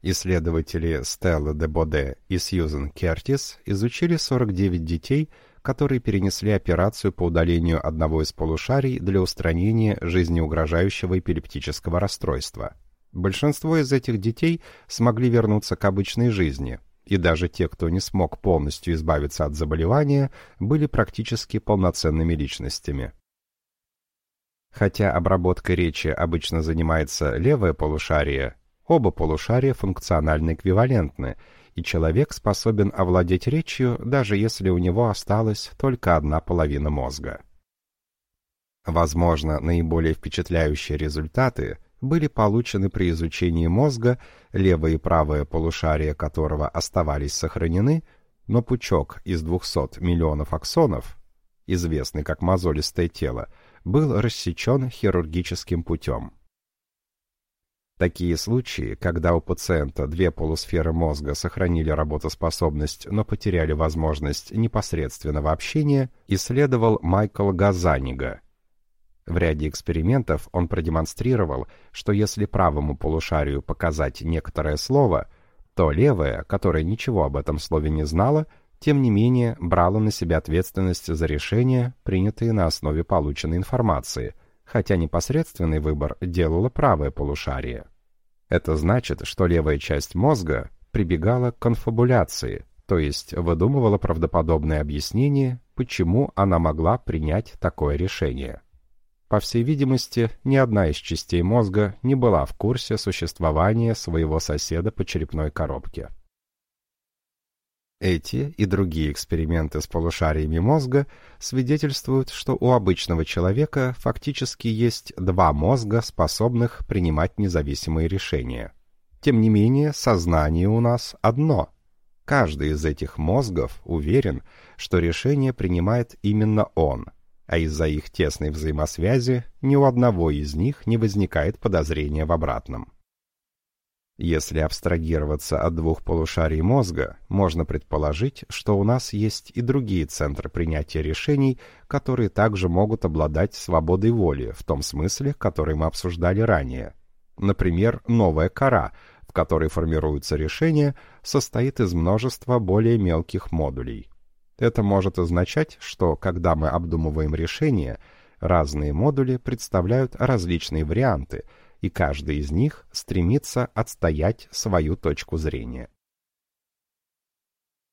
Исследователи Стелла де Боде и Сьюзен Кертис изучили 49 детей, которые перенесли операцию по удалению одного из полушарий для устранения жизнеугрожающего эпилептического расстройства. Большинство из этих детей смогли вернуться к обычной жизни, и даже те, кто не смог полностью избавиться от заболевания, были практически полноценными личностями. Хотя обработкой речи обычно занимается левое полушарие, оба полушария функционально эквивалентны, и человек способен овладеть речью, даже если у него осталась только одна половина мозга. Возможно, наиболее впечатляющие результаты были получены при изучении мозга, левое и правое полушария которого оставались сохранены, но пучок из 200 миллионов аксонов, известный как мозолистое тело, был рассечен хирургическим путем. Такие случаи, когда у пациента две полусферы мозга сохранили работоспособность, но потеряли возможность непосредственного общения, исследовал Майкл Газанига. В ряде экспериментов он продемонстрировал, что если правому полушарию показать некоторое слово, то левое, которое ничего об этом слове не знало, тем не менее брало на себя ответственность за решения, принятые на основе полученной информации – хотя непосредственный выбор делало правое полушарие. Это значит, что левая часть мозга прибегала к конфабуляции, то есть выдумывала правдоподобное объяснение, почему она могла принять такое решение. По всей видимости, ни одна из частей мозга не была в курсе существования своего соседа по черепной коробке. Эти и другие эксперименты с полушариями мозга свидетельствуют, что у обычного человека фактически есть два мозга, способных принимать независимые решения. Тем не менее, сознание у нас одно. Каждый из этих мозгов уверен, что решение принимает именно он, а из-за их тесной взаимосвязи ни у одного из них не возникает подозрения в обратном. Если абстрагироваться от двух полушарий мозга, можно предположить, что у нас есть и другие центры принятия решений, которые также могут обладать свободой воли, в том смысле, который мы обсуждали ранее. Например, новая кора, в которой формируются решения, состоит из множества более мелких модулей. Это может означать, что когда мы обдумываем решения, разные модули представляют различные варианты – и каждый из них стремится отстоять свою точку зрения.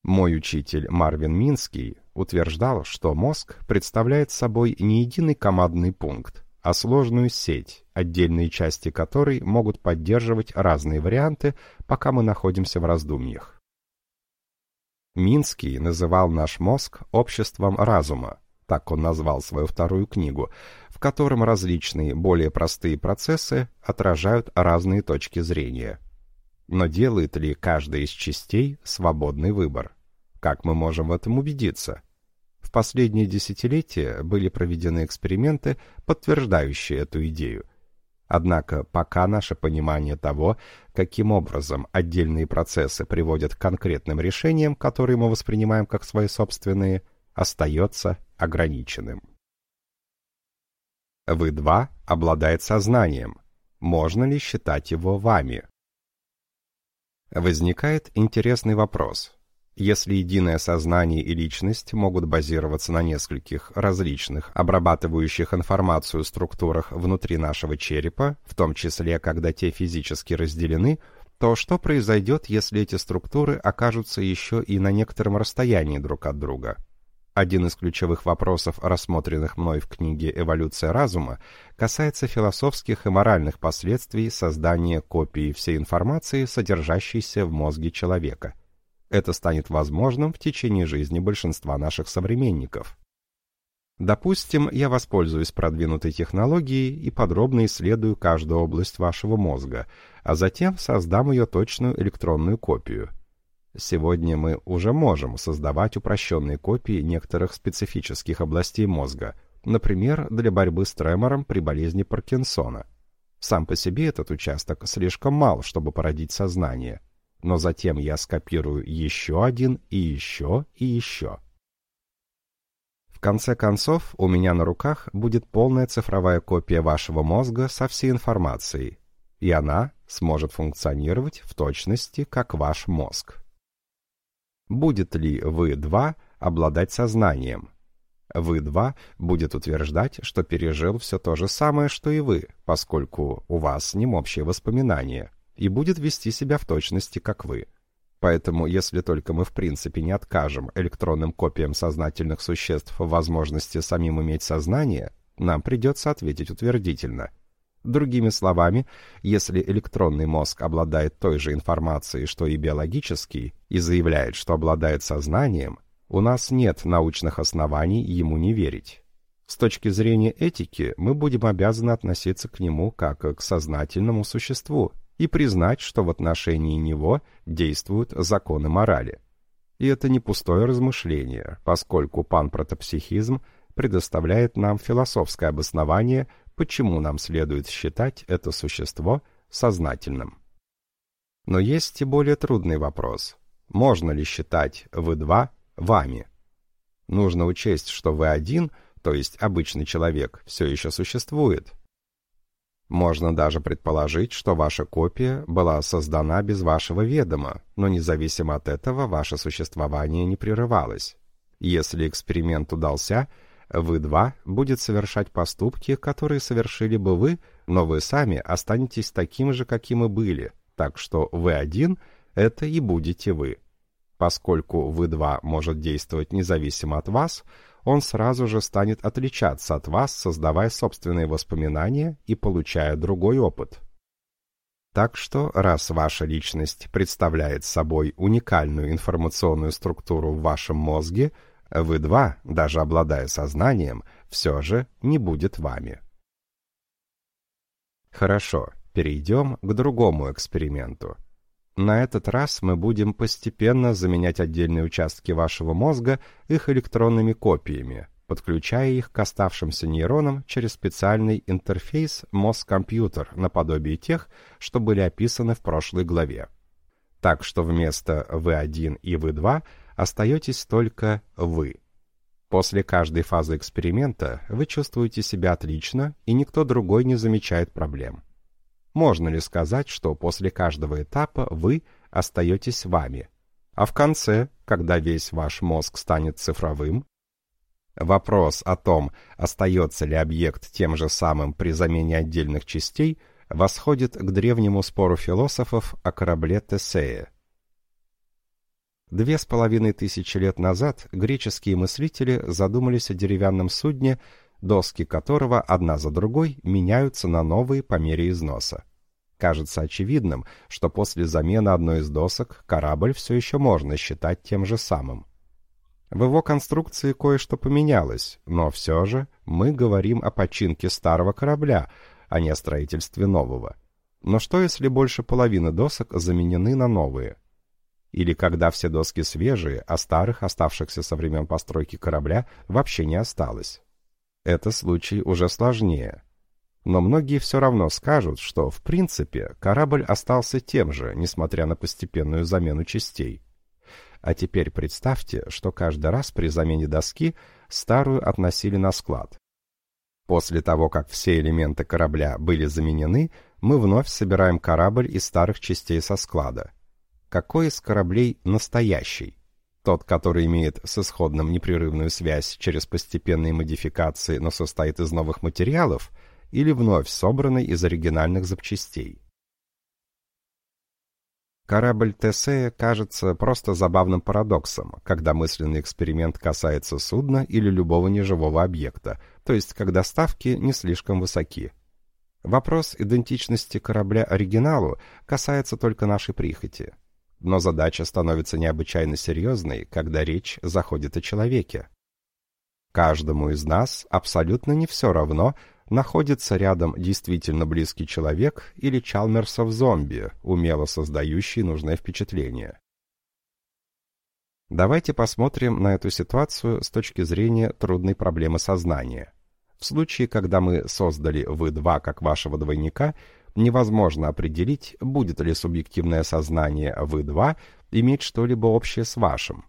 Мой учитель Марвин Минский утверждал, что мозг представляет собой не единый командный пункт, а сложную сеть, отдельные части которой могут поддерживать разные варианты, пока мы находимся в раздумьях. Минский называл наш мозг обществом разума, так он назвал свою вторую книгу, в котором различные, более простые процессы отражают разные точки зрения. Но делает ли каждая из частей свободный выбор? Как мы можем в этом убедиться? В последние десятилетия были проведены эксперименты, подтверждающие эту идею. Однако пока наше понимание того, каким образом отдельные процессы приводят к конкретным решениям, которые мы воспринимаем как свои собственные, остается ограниченным. Вы-2 обладает сознанием. Можно ли считать его вами? Возникает интересный вопрос. Если единое сознание и личность могут базироваться на нескольких различных, обрабатывающих информацию структурах внутри нашего черепа, в том числе, когда те физически разделены, то что произойдет, если эти структуры окажутся еще и на некотором расстоянии друг от друга? Один из ключевых вопросов, рассмотренных мной в книге «Эволюция разума», касается философских и моральных последствий создания копии всей информации, содержащейся в мозге человека. Это станет возможным в течение жизни большинства наших современников. Допустим, я воспользуюсь продвинутой технологией и подробно исследую каждую область вашего мозга, а затем создам ее точную электронную копию. Сегодня мы уже можем создавать упрощенные копии некоторых специфических областей мозга, например, для борьбы с тремором при болезни Паркинсона. Сам по себе этот участок слишком мал, чтобы породить сознание, но затем я скопирую еще один и еще и еще конце концов, у меня на руках будет полная цифровая копия вашего мозга со всей информацией, и она сможет функционировать в точности, как ваш мозг. Будет ли вы-2 обладать сознанием? Вы-2 будет утверждать, что пережил все то же самое, что и вы, поскольку у вас с ним общее воспоминание, и будет вести себя в точности, как вы. Поэтому, если только мы в принципе не откажем электронным копиям сознательных существ возможности самим иметь сознание, нам придется ответить утвердительно. Другими словами, если электронный мозг обладает той же информацией, что и биологический, и заявляет, что обладает сознанием, у нас нет научных оснований ему не верить. С точки зрения этики мы будем обязаны относиться к нему как к сознательному существу, и признать, что в отношении него действуют законы морали. И это не пустое размышление, поскольку панпротопсихизм предоставляет нам философское обоснование, почему нам следует считать это существо сознательным. Но есть и более трудный вопрос. Можно ли считать вы два вами? Нужно учесть, что вы один, то есть обычный человек, все еще существует, можно даже предположить, что ваша копия была создана без вашего ведома, но независимо от этого ваше существование не прерывалось. Если эксперимент удался, вы два будет совершать поступки, которые совершили бы вы, но вы сами останетесь таким же, каким и были, так что вы один — это и будете вы. Поскольку вы два может действовать независимо от вас — он сразу же станет отличаться от вас, создавая собственные воспоминания и получая другой опыт. Так что, раз ваша личность представляет собой уникальную информационную структуру в вашем мозге, вы два, даже обладая сознанием, все же не будет вами. Хорошо, перейдем к другому эксперименту. На этот раз мы будем постепенно заменять отдельные участки вашего мозга их электронными копиями, подключая их к оставшимся нейронам через специальный интерфейс мозг-компьютер наподобие тех, что были описаны в прошлой главе. Так что вместо V1 и V2 остаетесь только вы. После каждой фазы эксперимента вы чувствуете себя отлично, и никто другой не замечает проблем. Можно ли сказать, что после каждого этапа вы остаетесь вами, а в конце, когда весь ваш мозг станет цифровым? Вопрос о том, остается ли объект тем же самым при замене отдельных частей, восходит к древнему спору философов о корабле Тесея. Две с половиной тысячи лет назад греческие мыслители задумались о деревянном судне, доски которого одна за другой меняются на новые по мере износа. Кажется очевидным, что после замены одной из досок корабль все еще можно считать тем же самым. В его конструкции кое-что поменялось, но все же мы говорим о починке старого корабля, а не о строительстве нового. Но что если больше половины досок заменены на новые? Или когда все доски свежие, а старых, оставшихся со времен постройки корабля, вообще не осталось? Это случай уже сложнее. Но многие все равно скажут, что, в принципе, корабль остался тем же, несмотря на постепенную замену частей. А теперь представьте, что каждый раз при замене доски старую относили на склад. После того, как все элементы корабля были заменены, мы вновь собираем корабль из старых частей со склада. Какой из кораблей настоящий? Тот, который имеет с исходным непрерывную связь через постепенные модификации, но состоит из новых материалов, или вновь собранный из оригинальных запчастей. Корабль Тесея кажется просто забавным парадоксом, когда мысленный эксперимент касается судна или любого неживого объекта, то есть когда ставки не слишком высоки. Вопрос идентичности корабля оригиналу касается только нашей прихоти. Но задача становится необычайно серьезной, когда речь заходит о человеке. Каждому из нас абсолютно не все равно, находится рядом действительно близкий человек или Чалмерсов зомби, умело создающий нужное впечатление. Давайте посмотрим на эту ситуацию с точки зрения трудной проблемы сознания. В случае, когда мы создали вы-2 как вашего двойника, невозможно определить, будет ли субъективное сознание вы-2 иметь что-либо общее с вашим.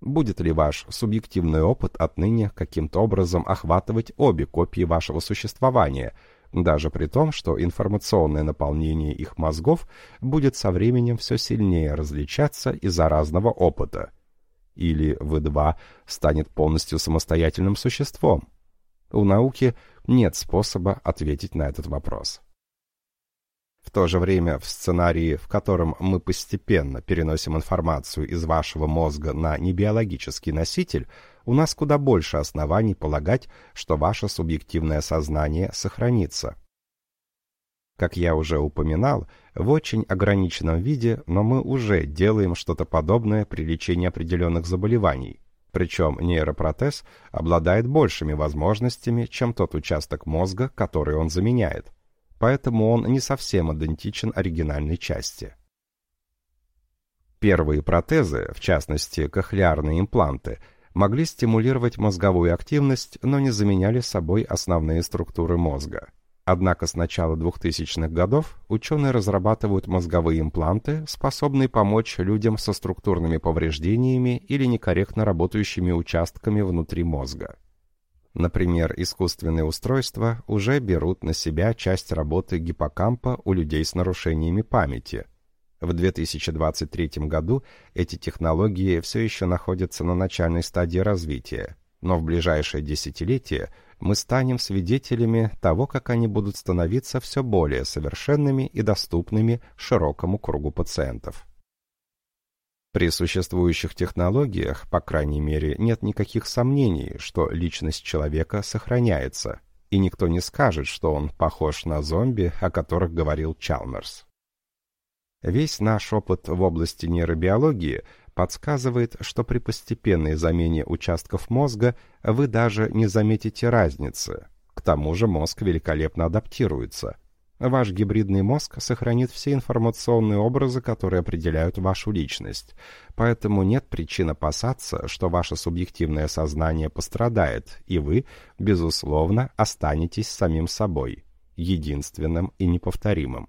Будет ли ваш субъективный опыт отныне каким-то образом охватывать обе копии вашего существования, даже при том, что информационное наполнение их мозгов будет со временем все сильнее различаться из-за разного опыта? Или вы-2 станет полностью самостоятельным существом? У науки нет способа ответить на этот вопрос. В то же время в сценарии, в котором мы постепенно переносим информацию из вашего мозга на небиологический носитель, у нас куда больше оснований полагать, что ваше субъективное сознание сохранится. Как я уже упоминал, в очень ограниченном виде, но мы уже делаем что-то подобное при лечении определенных заболеваний. Причем нейропротез обладает большими возможностями, чем тот участок мозга, который он заменяет поэтому он не совсем идентичен оригинальной части. Первые протезы, в частности кохлеарные импланты, могли стимулировать мозговую активность, но не заменяли собой основные структуры мозга. Однако с начала 2000-х годов ученые разрабатывают мозговые импланты, способные помочь людям со структурными повреждениями или некорректно работающими участками внутри мозга. Например, искусственные устройства уже берут на себя часть работы гиппокампа у людей с нарушениями памяти. В 2023 году эти технологии все еще находятся на начальной стадии развития, но в ближайшее десятилетие мы станем свидетелями того, как они будут становиться все более совершенными и доступными широкому кругу пациентов. При существующих технологиях, по крайней мере, нет никаких сомнений, что личность человека сохраняется, и никто не скажет, что он похож на зомби, о которых говорил Чалмерс. Весь наш опыт в области нейробиологии подсказывает, что при постепенной замене участков мозга вы даже не заметите разницы. К тому же мозг великолепно адаптируется – Ваш гибридный мозг сохранит все информационные образы, которые определяют вашу личность. Поэтому нет причин опасаться, что ваше субъективное сознание пострадает, и вы, безусловно, останетесь самим собой, единственным и неповторимым.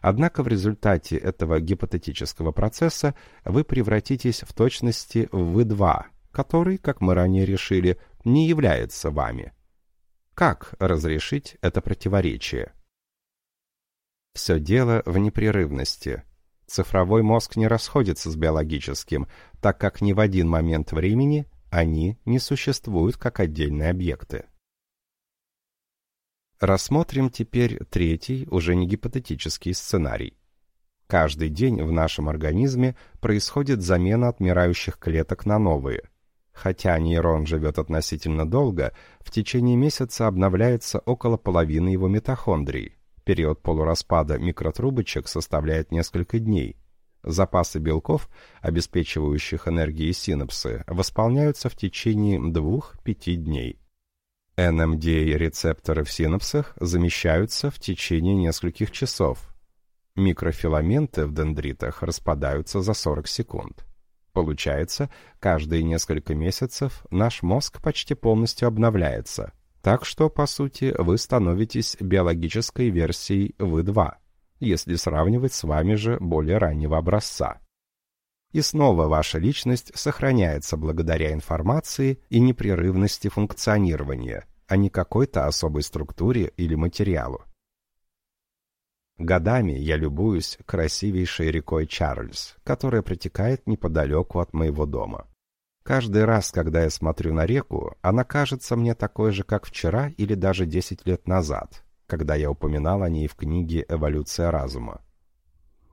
Однако в результате этого гипотетического процесса вы превратитесь в точности в «вы-2», который, как мы ранее решили, не является вами. Как разрешить это противоречие? Все дело в непрерывности. Цифровой мозг не расходится с биологическим, так как ни в один момент времени они не существуют как отдельные объекты. Рассмотрим теперь третий, уже не гипотетический сценарий. Каждый день в нашем организме происходит замена отмирающих клеток на новые. Хотя нейрон живет относительно долго, в течение месяца обновляется около половины его митохондрий. Период полураспада микротрубочек составляет несколько дней. Запасы белков, обеспечивающих энергией синапсы, восполняются в течение 2-5 дней. NMDA-рецепторы в синапсах замещаются в течение нескольких часов. Микрофиламенты в дендритах распадаются за 40 секунд. Получается, каждые несколько месяцев наш мозг почти полностью обновляется – так что, по сути, вы становитесь биологической версией вы-2, если сравнивать с вами же более раннего образца. И снова ваша личность сохраняется благодаря информации и непрерывности функционирования, а не какой-то особой структуре или материалу. Годами я любуюсь красивейшей рекой Чарльз, которая протекает неподалеку от моего дома. Каждый раз, когда я смотрю на реку, она кажется мне такой же, как вчера или даже 10 лет назад, когда я упоминал о ней в книге «Эволюция разума».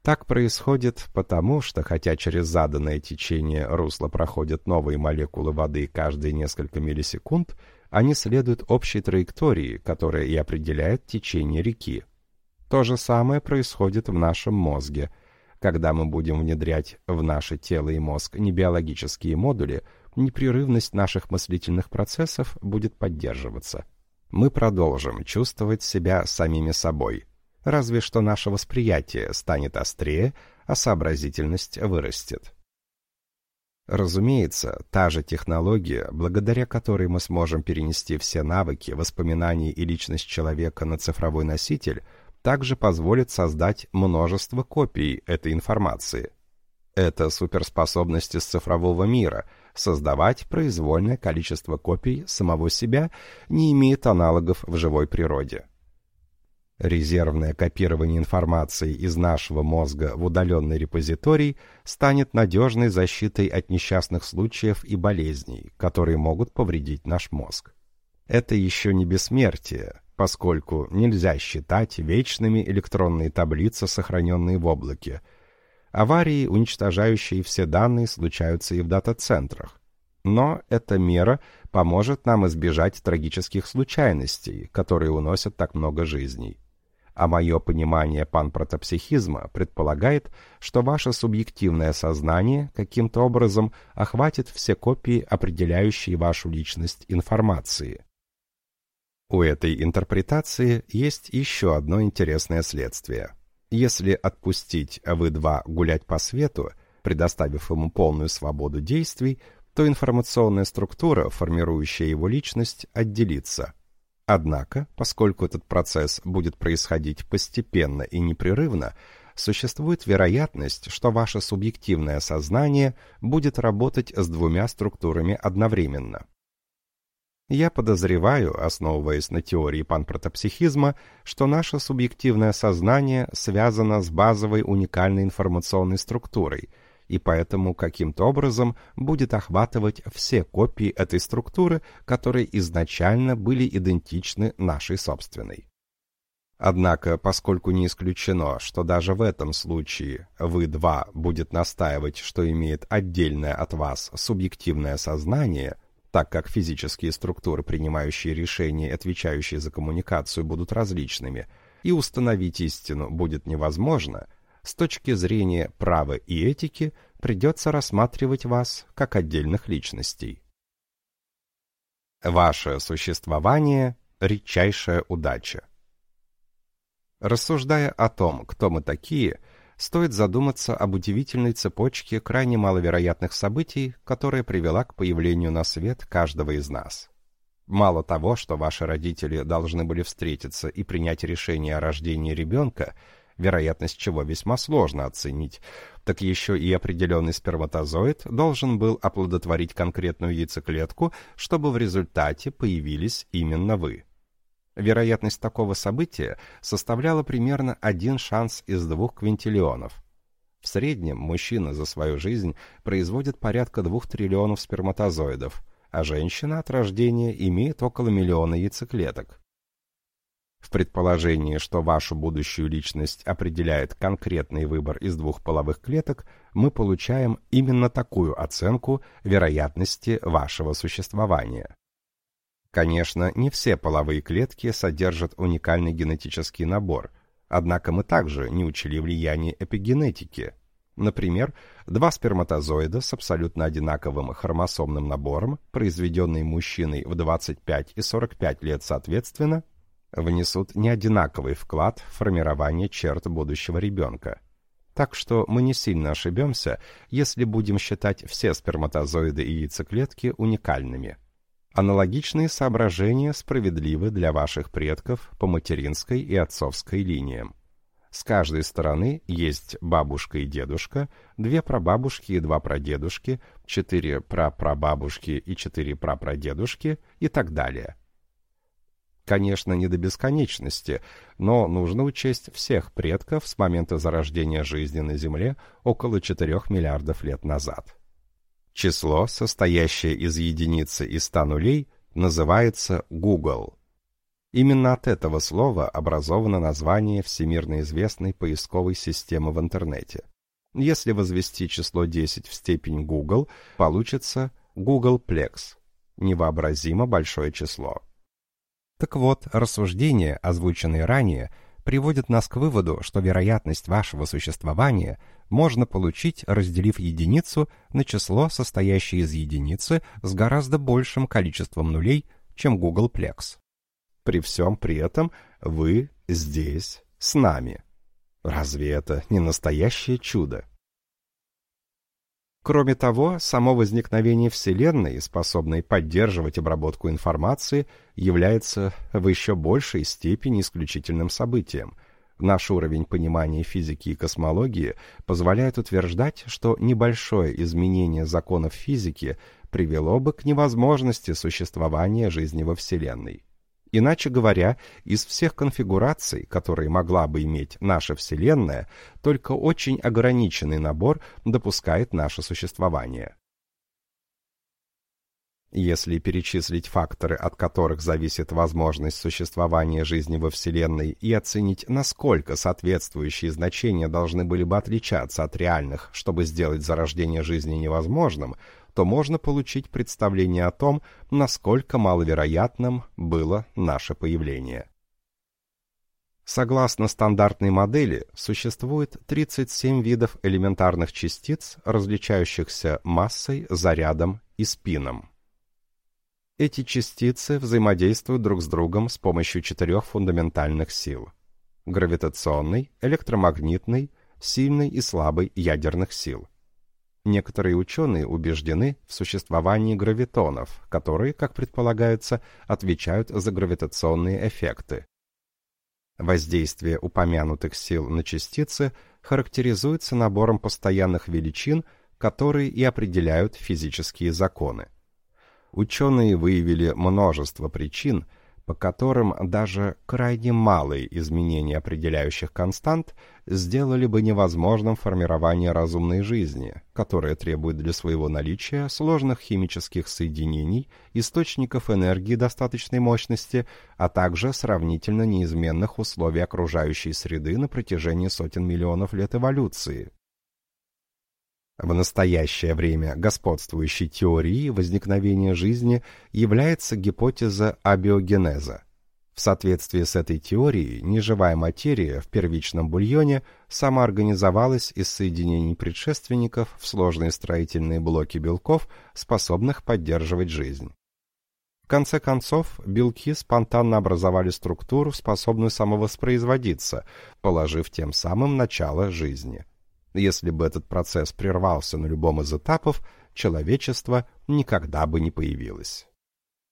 Так происходит потому, что хотя через заданное течение русла проходят новые молекулы воды каждые несколько миллисекунд, они следуют общей траектории, которая и определяет течение реки. То же самое происходит в нашем мозге – когда мы будем внедрять в наше тело и мозг небиологические модули, непрерывность наших мыслительных процессов будет поддерживаться. Мы продолжим чувствовать себя самими собой, разве что наше восприятие станет острее, а сообразительность вырастет. Разумеется, та же технология, благодаря которой мы сможем перенести все навыки, воспоминания и личность человека на цифровой носитель, также позволит создать множество копий этой информации. Это суперспособность из цифрового мира — создавать произвольное количество копий самого себя не имеет аналогов в живой природе. Резервное копирование информации из нашего мозга в удаленный репозиторий станет надежной защитой от несчастных случаев и болезней, которые могут повредить наш мозг. Это еще не бессмертие, поскольку нельзя считать вечными электронные таблицы, сохраненные в облаке. Аварии, уничтожающие все данные, случаются и в дата-центрах. Но эта мера поможет нам избежать трагических случайностей, которые уносят так много жизней а мое понимание панпротопсихизма предполагает, что ваше субъективное сознание каким-то образом охватит все копии, определяющие вашу личность информации. У этой интерпретации есть еще одно интересное следствие. Если отпустить вы-два гулять по свету, предоставив ему полную свободу действий, то информационная структура, формирующая его личность, отделится – Однако, поскольку этот процесс будет происходить постепенно и непрерывно, существует вероятность, что ваше субъективное сознание будет работать с двумя структурами одновременно. Я подозреваю, основываясь на теории панпротопсихизма, что наше субъективное сознание связано с базовой уникальной информационной структурой – и поэтому каким-то образом будет охватывать все копии этой структуры, которые изначально были идентичны нашей собственной. Однако, поскольку не исключено, что даже в этом случае вы-2 будет настаивать, что имеет отдельное от вас субъективное сознание, так как физические структуры, принимающие решения и отвечающие за коммуникацию, будут различными, и установить истину будет невозможно – с точки зрения права и этики придется рассматривать вас как отдельных личностей. Ваше существование – редчайшая удача. Рассуждая о том, кто мы такие, стоит задуматься об удивительной цепочке крайне маловероятных событий, которая привела к появлению на свет каждого из нас. Мало того, что ваши родители должны были встретиться и принять решение о рождении ребенка – вероятность чего весьма сложно оценить, так еще и определенный сперматозоид должен был оплодотворить конкретную яйцеклетку, чтобы в результате появились именно вы. Вероятность такого события составляла примерно один шанс из двух квинтиллионов. В среднем мужчина за свою жизнь производит порядка двух триллионов сперматозоидов, а женщина от рождения имеет около миллиона яйцеклеток. В предположении, что вашу будущую личность определяет конкретный выбор из двух половых клеток, мы получаем именно такую оценку вероятности вашего существования. Конечно, не все половые клетки содержат уникальный генетический набор, однако мы также не учли влияние эпигенетики. Например, два сперматозоида с абсолютно одинаковым хромосомным набором, произведенные мужчиной в 25 и 45 лет соответственно, внесут неодинаковый вклад в формирование черт будущего ребенка. Так что мы не сильно ошибемся, если будем считать все сперматозоиды и яйцеклетки уникальными. Аналогичные соображения справедливы для ваших предков по материнской и отцовской линиям. С каждой стороны есть бабушка и дедушка, две прабабушки и два прадедушки, четыре прапрабабушки и четыре прапрадедушки и так далее – Конечно, не до бесконечности, но нужно учесть всех предков с момента зарождения жизни на Земле около 4 миллиардов лет назад. Число, состоящее из единицы и 100 нулей, называется Google. Именно от этого слова образовано название всемирно известной поисковой системы в интернете. Если возвести число 10 в степень Google, получится Googleplex – невообразимо большое число. Так вот, рассуждения, озвученные ранее, приводит нас к выводу, что вероятность вашего существования можно получить, разделив единицу на число, состоящее из единицы с гораздо большим количеством нулей, чем Googleplex. При всем при этом вы здесь с нами. Разве это не настоящее чудо? Кроме того, само возникновение Вселенной, способной поддерживать обработку информации, является в еще большей степени исключительным событием. Наш уровень понимания физики и космологии позволяет утверждать, что небольшое изменение законов физики привело бы к невозможности существования жизни во Вселенной. Иначе говоря, из всех конфигураций, которые могла бы иметь наша Вселенная, только очень ограниченный набор допускает наше существование. Если перечислить факторы, от которых зависит возможность существования жизни во Вселенной, и оценить, насколько соответствующие значения должны были бы отличаться от реальных, чтобы сделать зарождение жизни невозможным, то можно получить представление о том, насколько маловероятным было наше появление. Согласно стандартной модели, существует 37 видов элементарных частиц, различающихся массой, зарядом и спином. Эти частицы взаимодействуют друг с другом с помощью четырех фундаментальных сил – гравитационной, электромагнитной, сильной и слабой ядерных сил – Некоторые ученые убеждены в существовании гравитонов, которые, как предполагается, отвечают за гравитационные эффекты. Воздействие упомянутых сил на частицы характеризуется набором постоянных величин, которые и определяют физические законы. Ученые выявили множество причин, по которым даже крайне малые изменения определяющих констант сделали бы невозможным формирование разумной жизни, которая требует для своего наличия сложных химических соединений, источников энергии достаточной мощности, а также сравнительно неизменных условий окружающей среды на протяжении сотен миллионов лет эволюции, в настоящее время господствующей теорией возникновения жизни является гипотеза абиогенеза. В соответствии с этой теорией, неживая материя в первичном бульоне самоорганизовалась из соединений предшественников в сложные строительные блоки белков, способных поддерживать жизнь. В конце концов, белки спонтанно образовали структуру, способную самовоспроизводиться, положив тем самым начало жизни. Если бы этот процесс прервался на любом из этапов, человечество никогда бы не появилось.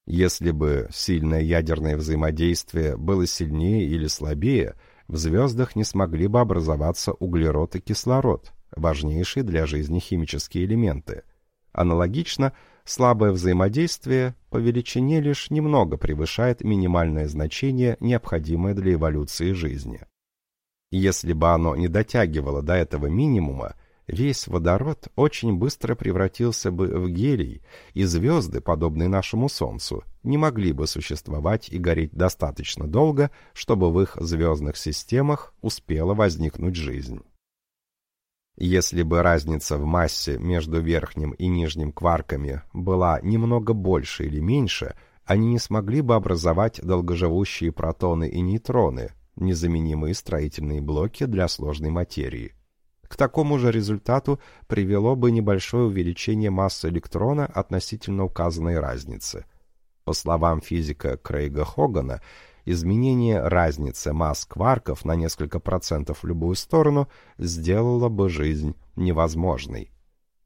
Если бы сильное ядерное взаимодействие было сильнее или слабее, в звездах не смогли бы образоваться углерод и кислород, важнейшие для жизни химические элементы. Аналогично, слабое взаимодействие по величине лишь немного превышает минимальное значение, необходимое для эволюции жизни. Если бы оно не дотягивало до этого минимума, весь водород очень быстро превратился бы в гелий, и звезды, подобные нашему Солнцу, не могли бы существовать и гореть достаточно долго, чтобы в их звездных системах успела возникнуть жизнь. Если бы разница в массе между верхним и нижним кварками была немного больше или меньше, они не смогли бы образовать долгоживущие протоны и нейтроны, незаменимые строительные блоки для сложной материи. К такому же результату привело бы небольшое увеличение массы электрона относительно указанной разницы. По словам физика Крейга Хогана, изменение разницы масс кварков на несколько процентов в любую сторону сделало бы жизнь невозможной.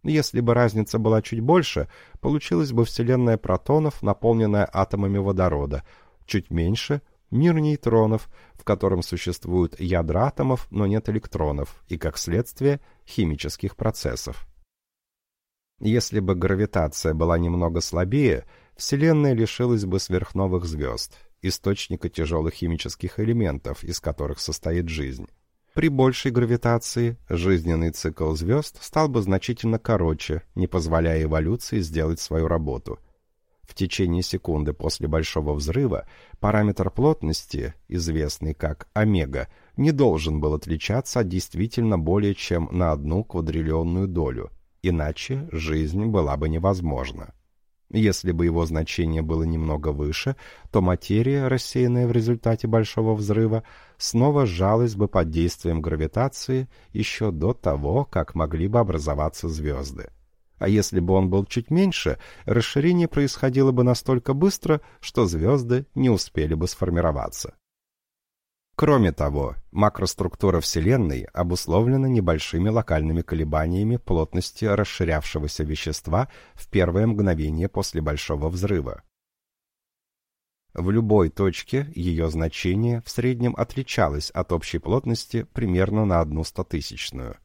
Если бы разница была чуть больше, получилась бы Вселенная протонов, наполненная атомами водорода, чуть меньше мир нейтронов, в котором существуют ядра атомов, но нет электронов, и, как следствие, химических процессов. Если бы гравитация была немного слабее, Вселенная лишилась бы сверхновых звезд, источника тяжелых химических элементов, из которых состоит жизнь. При большей гравитации жизненный цикл звезд стал бы значительно короче, не позволяя эволюции сделать свою работу – в течение секунды после большого взрыва параметр плотности, известный как омега, не должен был отличаться от действительно более чем на одну квадриллионную долю, иначе жизнь была бы невозможна. Если бы его значение было немного выше, то материя, рассеянная в результате большого взрыва, снова сжалась бы под действием гравитации еще до того, как могли бы образоваться звезды. А если бы он был чуть меньше, расширение происходило бы настолько быстро, что звезды не успели бы сформироваться. Кроме того, макроструктура Вселенной обусловлена небольшими локальными колебаниями плотности расширявшегося вещества в первое мгновение после Большого взрыва. В любой точке ее значение в среднем отличалось от общей плотности примерно на одну стотысячную.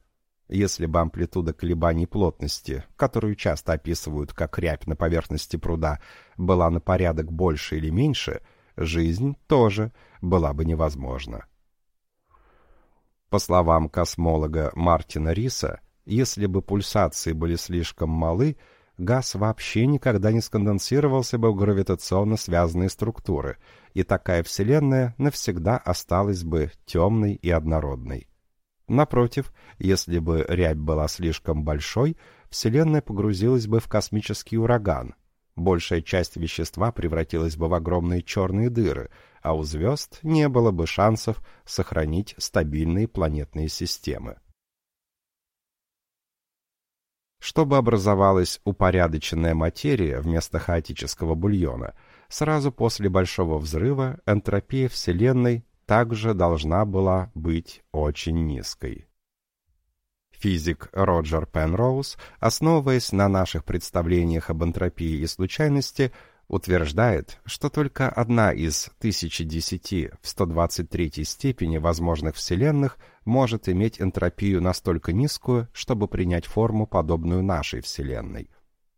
Если бы амплитуда колебаний плотности, которую часто описывают как рябь на поверхности пруда, была на порядок больше или меньше – жизнь тоже была бы невозможна. По словам космолога Мартина Риса, если бы пульсации были слишком малы, газ вообще никогда не сконденсировался бы в гравитационно связанные структуры, и такая Вселенная навсегда осталась бы темной и однородной. Напротив, если бы рябь была слишком большой, Вселенная погрузилась бы в космический ураган, большая часть вещества превратилась бы в огромные черные дыры, а у звезд не было бы шансов сохранить стабильные планетные системы. Чтобы образовалась упорядоченная материя вместо хаотического бульона, сразу после Большого взрыва энтропия Вселенной также должна была быть очень низкой. Физик Роджер Пенроуз, основываясь на наших представлениях об энтропии и случайности, утверждает, что только одна из 1010 в 123 степени возможных вселенных может иметь энтропию настолько низкую, чтобы принять форму, подобную нашей Вселенной.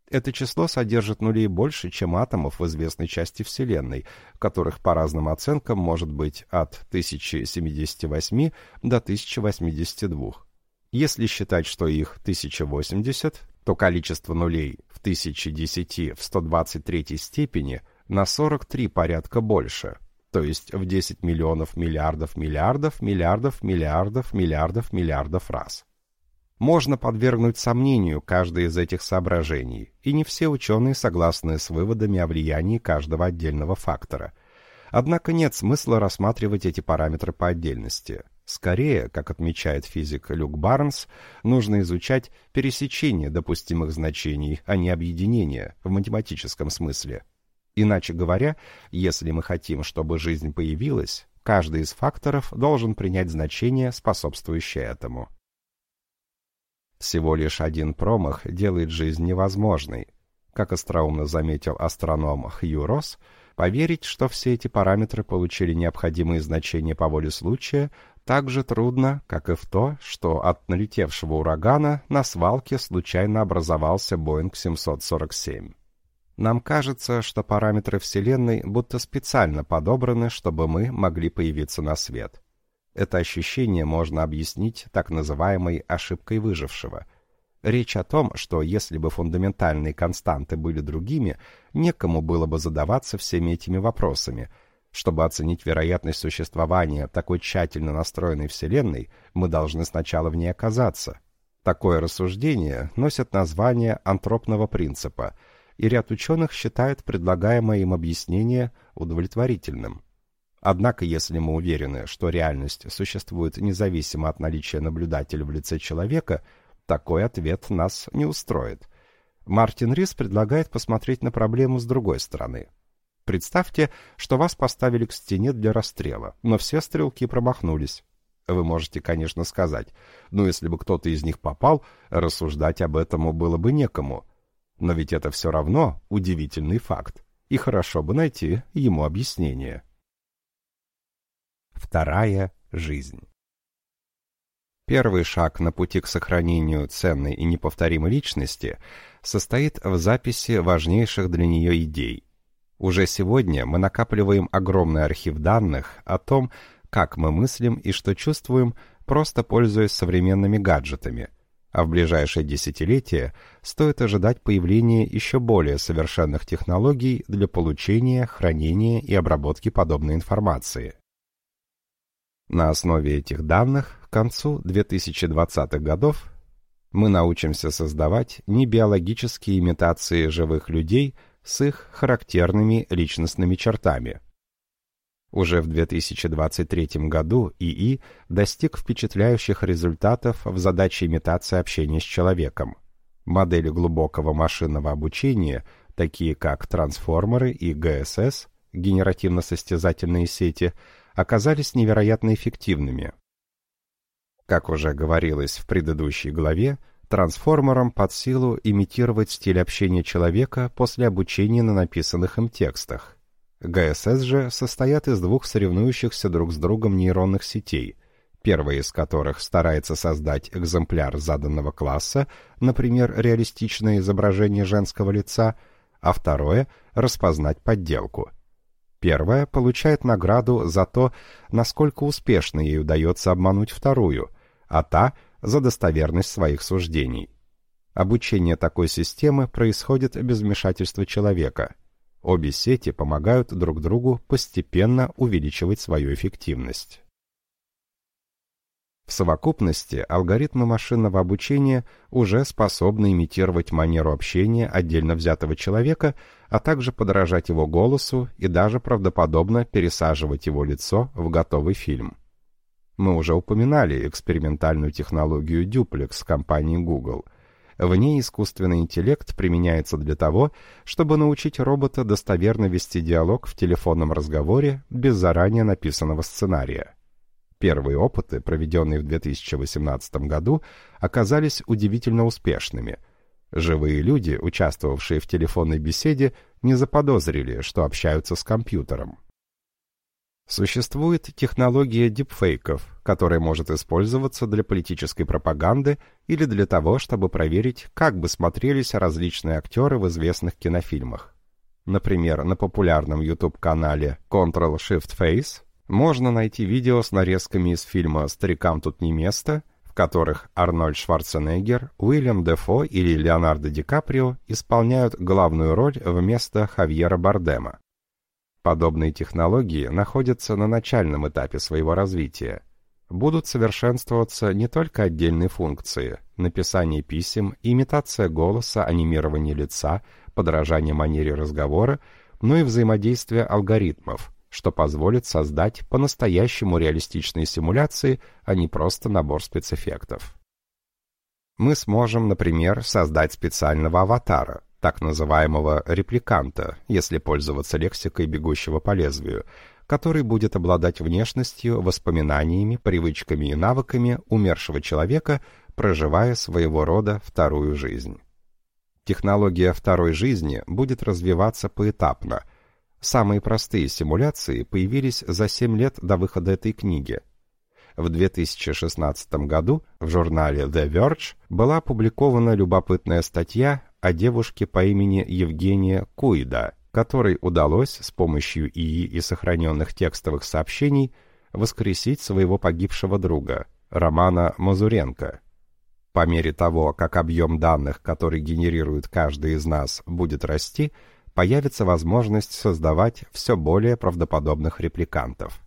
Это число содержит нулей больше, чем атомов в известной части Вселенной, которых по разным оценкам может быть от 1078 до 1082. Если считать, что их 1080, то количество нулей в 1010 в 123 степени на 43 порядка больше, то есть в 10 миллионов миллиардов миллиардов миллиардов миллиардов миллиардов миллиардов раз. Можно подвергнуть сомнению каждое из этих соображений, и не все ученые согласны с выводами о влиянии каждого отдельного фактора. Однако нет смысла рассматривать эти параметры по отдельности – Скорее, как отмечает физик Люк Барнс, нужно изучать пересечение допустимых значений, а не объединение в математическом смысле. Иначе говоря, если мы хотим, чтобы жизнь появилась, каждый из факторов должен принять значение, способствующее этому. Всего лишь один промах делает жизнь невозможной. Как остроумно заметил астроном Хью Росс, поверить, что все эти параметры получили необходимые значения по воле случая, так же трудно, как и в то, что от налетевшего урагана на свалке случайно образовался Боинг 747. Нам кажется, что параметры Вселенной будто специально подобраны, чтобы мы могли появиться на свет. Это ощущение можно объяснить так называемой ошибкой выжившего. Речь о том, что если бы фундаментальные константы были другими, некому было бы задаваться всеми этими вопросами – чтобы оценить вероятность существования такой тщательно настроенной Вселенной, мы должны сначала в ней оказаться. Такое рассуждение носит название антропного принципа, и ряд ученых считает предлагаемое им объяснение удовлетворительным. Однако, если мы уверены, что реальность существует независимо от наличия наблюдателя в лице человека, такой ответ нас не устроит. Мартин Рис предлагает посмотреть на проблему с другой стороны – Представьте, что вас поставили к стене для расстрела, но все стрелки промахнулись. Вы можете, конечно, сказать, ну если бы кто-то из них попал, рассуждать об этом было бы некому. Но ведь это все равно удивительный факт, и хорошо бы найти ему объяснение. Вторая жизнь Первый шаг на пути к сохранению ценной и неповторимой личности состоит в записи важнейших для нее идей, уже сегодня мы накапливаем огромный архив данных о том, как мы мыслим и что чувствуем, просто пользуясь современными гаджетами. А в ближайшие десятилетия стоит ожидать появления еще более совершенных технологий для получения, хранения и обработки подобной информации. На основе этих данных к концу 2020-х годов мы научимся создавать не биологические имитации живых людей – с их характерными личностными чертами. Уже в 2023 году ИИ достиг впечатляющих результатов в задаче имитации общения с человеком. Модели глубокого машинного обучения, такие как трансформеры и ГСС, генеративно-состязательные сети, оказались невероятно эффективными. Как уже говорилось в предыдущей главе, трансформерам под силу имитировать стиль общения человека после обучения на написанных им текстах. ГСС же состоят из двух соревнующихся друг с другом нейронных сетей, первая из которых старается создать экземпляр заданного класса, например, реалистичное изображение женского лица, а второе — распознать подделку. Первая получает награду за то, насколько успешно ей удается обмануть вторую, а та — за достоверность своих суждений. Обучение такой системы происходит без вмешательства человека. Обе сети помогают друг другу постепенно увеличивать свою эффективность. В совокупности алгоритмы машинного обучения уже способны имитировать манеру общения отдельно взятого человека, а также подражать его голосу и даже правдоподобно пересаживать его лицо в готовый фильм. Мы уже упоминали экспериментальную технологию Duplex компании Google. В ней искусственный интеллект применяется для того, чтобы научить робота достоверно вести диалог в телефонном разговоре без заранее написанного сценария. Первые опыты, проведенные в 2018 году, оказались удивительно успешными. Живые люди, участвовавшие в телефонной беседе, не заподозрили, что общаются с компьютером. Существует технология дипфейков, которая может использоваться для политической пропаганды или для того, чтобы проверить, как бы смотрелись различные актеры в известных кинофильмах. Например, на популярном YouTube-канале Ctrl-Shift-Face можно найти видео с нарезками из фильма «Старикам тут не место», которых Арнольд Шварценеггер, Уильям Дефо или Леонардо Ди Каприо исполняют главную роль вместо Хавьера Бардема. Подобные технологии находятся на начальном этапе своего развития. Будут совершенствоваться не только отдельные функции – написание писем, имитация голоса, анимирование лица, подражание манере разговора, но и взаимодействие алгоритмов, что позволит создать по-настоящему реалистичные симуляции, а не просто набор спецэффектов. Мы сможем, например, создать специального аватара, так называемого репликанта, если пользоваться лексикой бегущего по лезвию, который будет обладать внешностью, воспоминаниями, привычками и навыками умершего человека, проживая своего рода вторую жизнь. Технология второй жизни будет развиваться поэтапно. Самые простые симуляции появились за 7 лет до выхода этой книги. В 2016 году в журнале The Verge была опубликована любопытная статья о девушке по имени Евгения Куида, которой удалось с помощью ИИ и сохраненных текстовых сообщений воскресить своего погибшего друга, Романа Мазуренко. По мере того, как объем данных, который генерирует каждый из нас, будет расти, появится возможность создавать все более правдоподобных репликантов.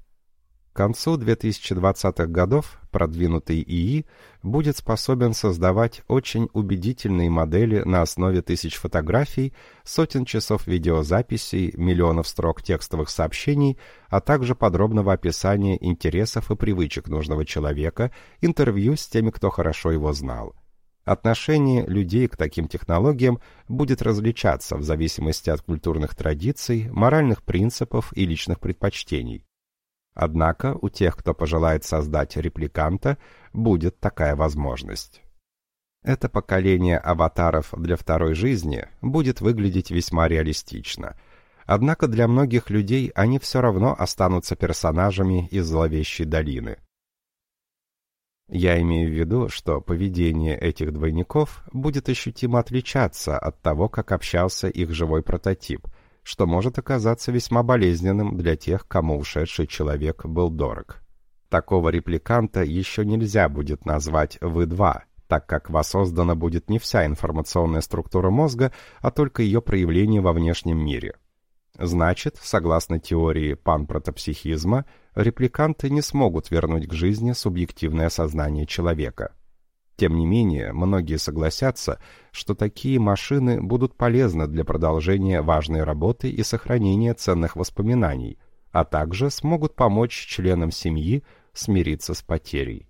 К концу 2020-х годов продвинутый ИИ будет способен создавать очень убедительные модели на основе тысяч фотографий, сотен часов видеозаписей, миллионов строк текстовых сообщений, а также подробного описания интересов и привычек нужного человека, интервью с теми, кто хорошо его знал. Отношение людей к таким технологиям будет различаться в зависимости от культурных традиций, моральных принципов и личных предпочтений. Однако у тех, кто пожелает создать репликанта, будет такая возможность. Это поколение аватаров для второй жизни будет выглядеть весьма реалистично. Однако для многих людей они все равно останутся персонажами из зловещей долины. Я имею в виду, что поведение этих двойников будет ощутимо отличаться от того, как общался их живой прототип – что может оказаться весьма болезненным для тех, кому ушедший человек был дорог. Такого репликанта еще нельзя будет назвать В2, так как воссоздана будет не вся информационная структура мозга, а только ее проявление во внешнем мире. Значит, согласно теории панпротопсихизма, репликанты не смогут вернуть к жизни субъективное сознание человека. Тем не менее, многие согласятся, что такие машины будут полезны для продолжения важной работы и сохранения ценных воспоминаний, а также смогут помочь членам семьи смириться с потерей.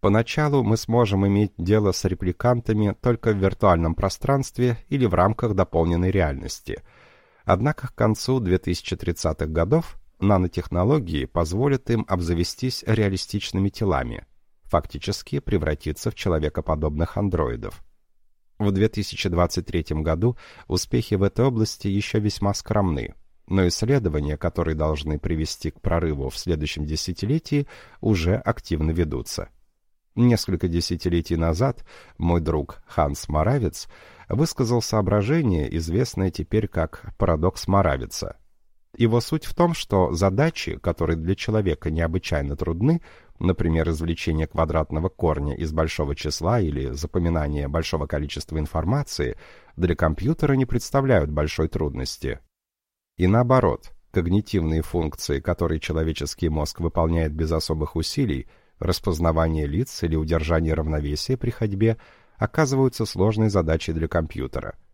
Поначалу мы сможем иметь дело с репликантами только в виртуальном пространстве или в рамках дополненной реальности. Однако к концу 2030-х годов нанотехнологии позволят им обзавестись реалистичными телами – фактически превратиться в человекоподобных андроидов. В 2023 году успехи в этой области еще весьма скромны, но исследования, которые должны привести к прорыву в следующем десятилетии, уже активно ведутся. Несколько десятилетий назад мой друг Ханс Моравец высказал соображение, известное теперь как «парадокс Моравица». Его суть в том, что задачи, которые для человека необычайно трудны, например, извлечение квадратного корня из большого числа или запоминание большого количества информации, для компьютера не представляют большой трудности. И наоборот, когнитивные функции, которые человеческий мозг выполняет без особых усилий, распознавание лиц или удержание равновесия при ходьбе, оказываются сложной задачей для компьютера –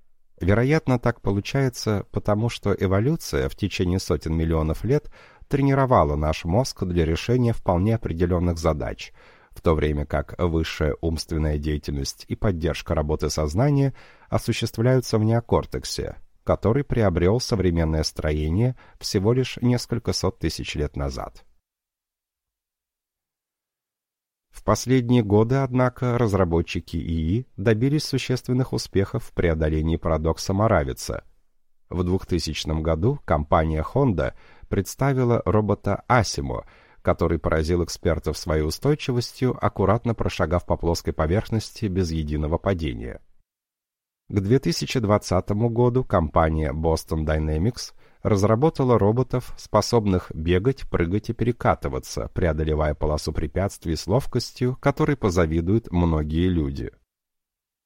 Вероятно, так получается, потому что эволюция в течение сотен миллионов лет тренировала наш мозг для решения вполне определенных задач, в то время как высшая умственная деятельность и поддержка работы сознания осуществляются в неокортексе, который приобрел современное строение всего лишь несколько сот тысяч лет назад. В последние годы, однако, разработчики ИИ добились существенных успехов в преодолении парадокса Моравица. В 2000 году компания Honda представила робота Asimo, который поразил экспертов своей устойчивостью, аккуратно прошагав по плоской поверхности без единого падения. К 2020 году компания Boston Dynamics разработала роботов, способных бегать, прыгать и перекатываться, преодолевая полосу препятствий с ловкостью, которой позавидуют многие люди.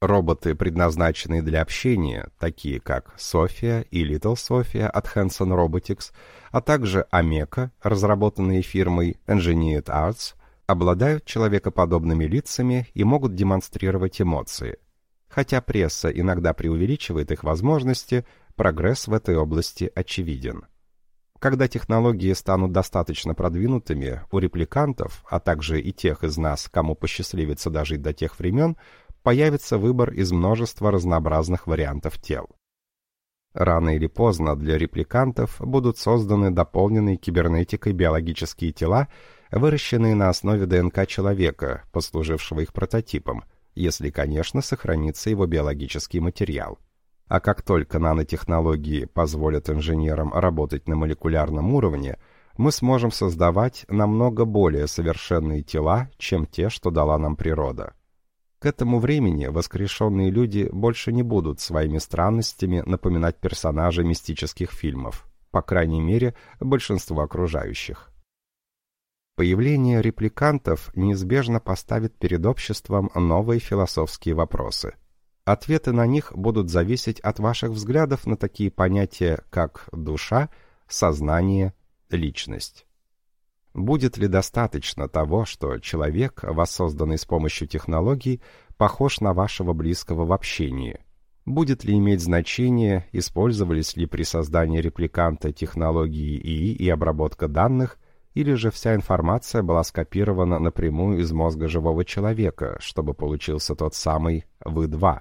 Роботы, предназначенные для общения, такие как София и Little София от Hanson Robotics, а также Амека, разработанные фирмой Engineered Arts, обладают человекоподобными лицами и могут демонстрировать эмоции. Хотя пресса иногда преувеличивает их возможности, прогресс в этой области очевиден. Когда технологии станут достаточно продвинутыми, у репликантов, а также и тех из нас, кому посчастливится дожить до тех времен, появится выбор из множества разнообразных вариантов тел. Рано или поздно для репликантов будут созданы дополненные кибернетикой биологические тела, выращенные на основе ДНК человека, послужившего их прототипом, если, конечно, сохранится его биологический материал. А как только нанотехнологии позволят инженерам работать на молекулярном уровне, мы сможем создавать намного более совершенные тела, чем те, что дала нам природа. К этому времени воскрешенные люди больше не будут своими странностями напоминать персонажей мистических фильмов, по крайней мере, большинству окружающих. Появление репликантов неизбежно поставит перед обществом новые философские вопросы – Ответы на них будут зависеть от ваших взглядов на такие понятия, как душа, сознание, личность. Будет ли достаточно того, что человек, воссозданный с помощью технологий, похож на вашего близкого в общении? Будет ли иметь значение, использовались ли при создании репликанта технологии ИИ и обработка данных, или же вся информация была скопирована напрямую из мозга живого человека, чтобы получился тот самый «вы-2»?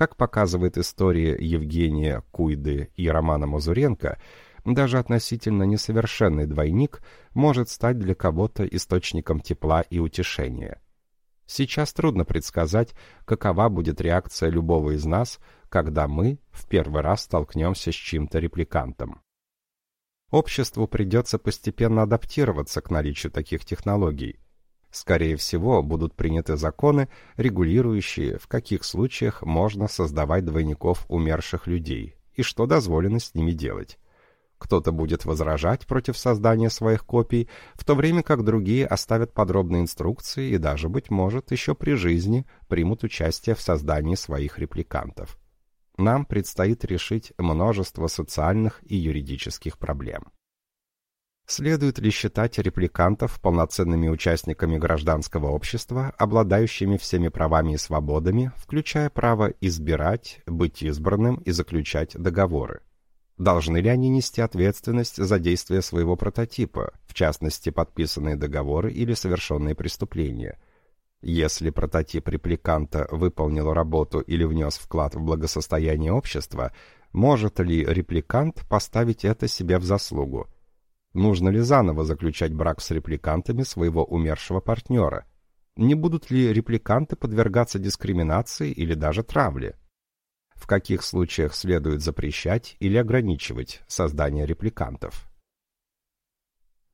Как показывает история Евгения Куйды и Романа Мазуренко, даже относительно несовершенный двойник может стать для кого-то источником тепла и утешения. Сейчас трудно предсказать, какова будет реакция любого из нас, когда мы в первый раз столкнемся с чьим-то репликантом. Обществу придется постепенно адаптироваться к наличию таких технологий – Скорее всего, будут приняты законы, регулирующие, в каких случаях можно создавать двойников умерших людей и что дозволено с ними делать. Кто-то будет возражать против создания своих копий, в то время как другие оставят подробные инструкции и даже, быть может, еще при жизни примут участие в создании своих репликантов. Нам предстоит решить множество социальных и юридических проблем. Следует ли считать репликантов полноценными участниками гражданского общества, обладающими всеми правами и свободами, включая право избирать, быть избранным и заключать договоры? Должны ли они нести ответственность за действия своего прототипа, в частности, подписанные договоры или совершенные преступления? Если прототип репликанта выполнил работу или внес вклад в благосостояние общества, может ли репликант поставить это себе в заслугу? Нужно ли заново заключать брак с репликантами своего умершего партнера? Не будут ли репликанты подвергаться дискриминации или даже травле? В каких случаях следует запрещать или ограничивать создание репликантов?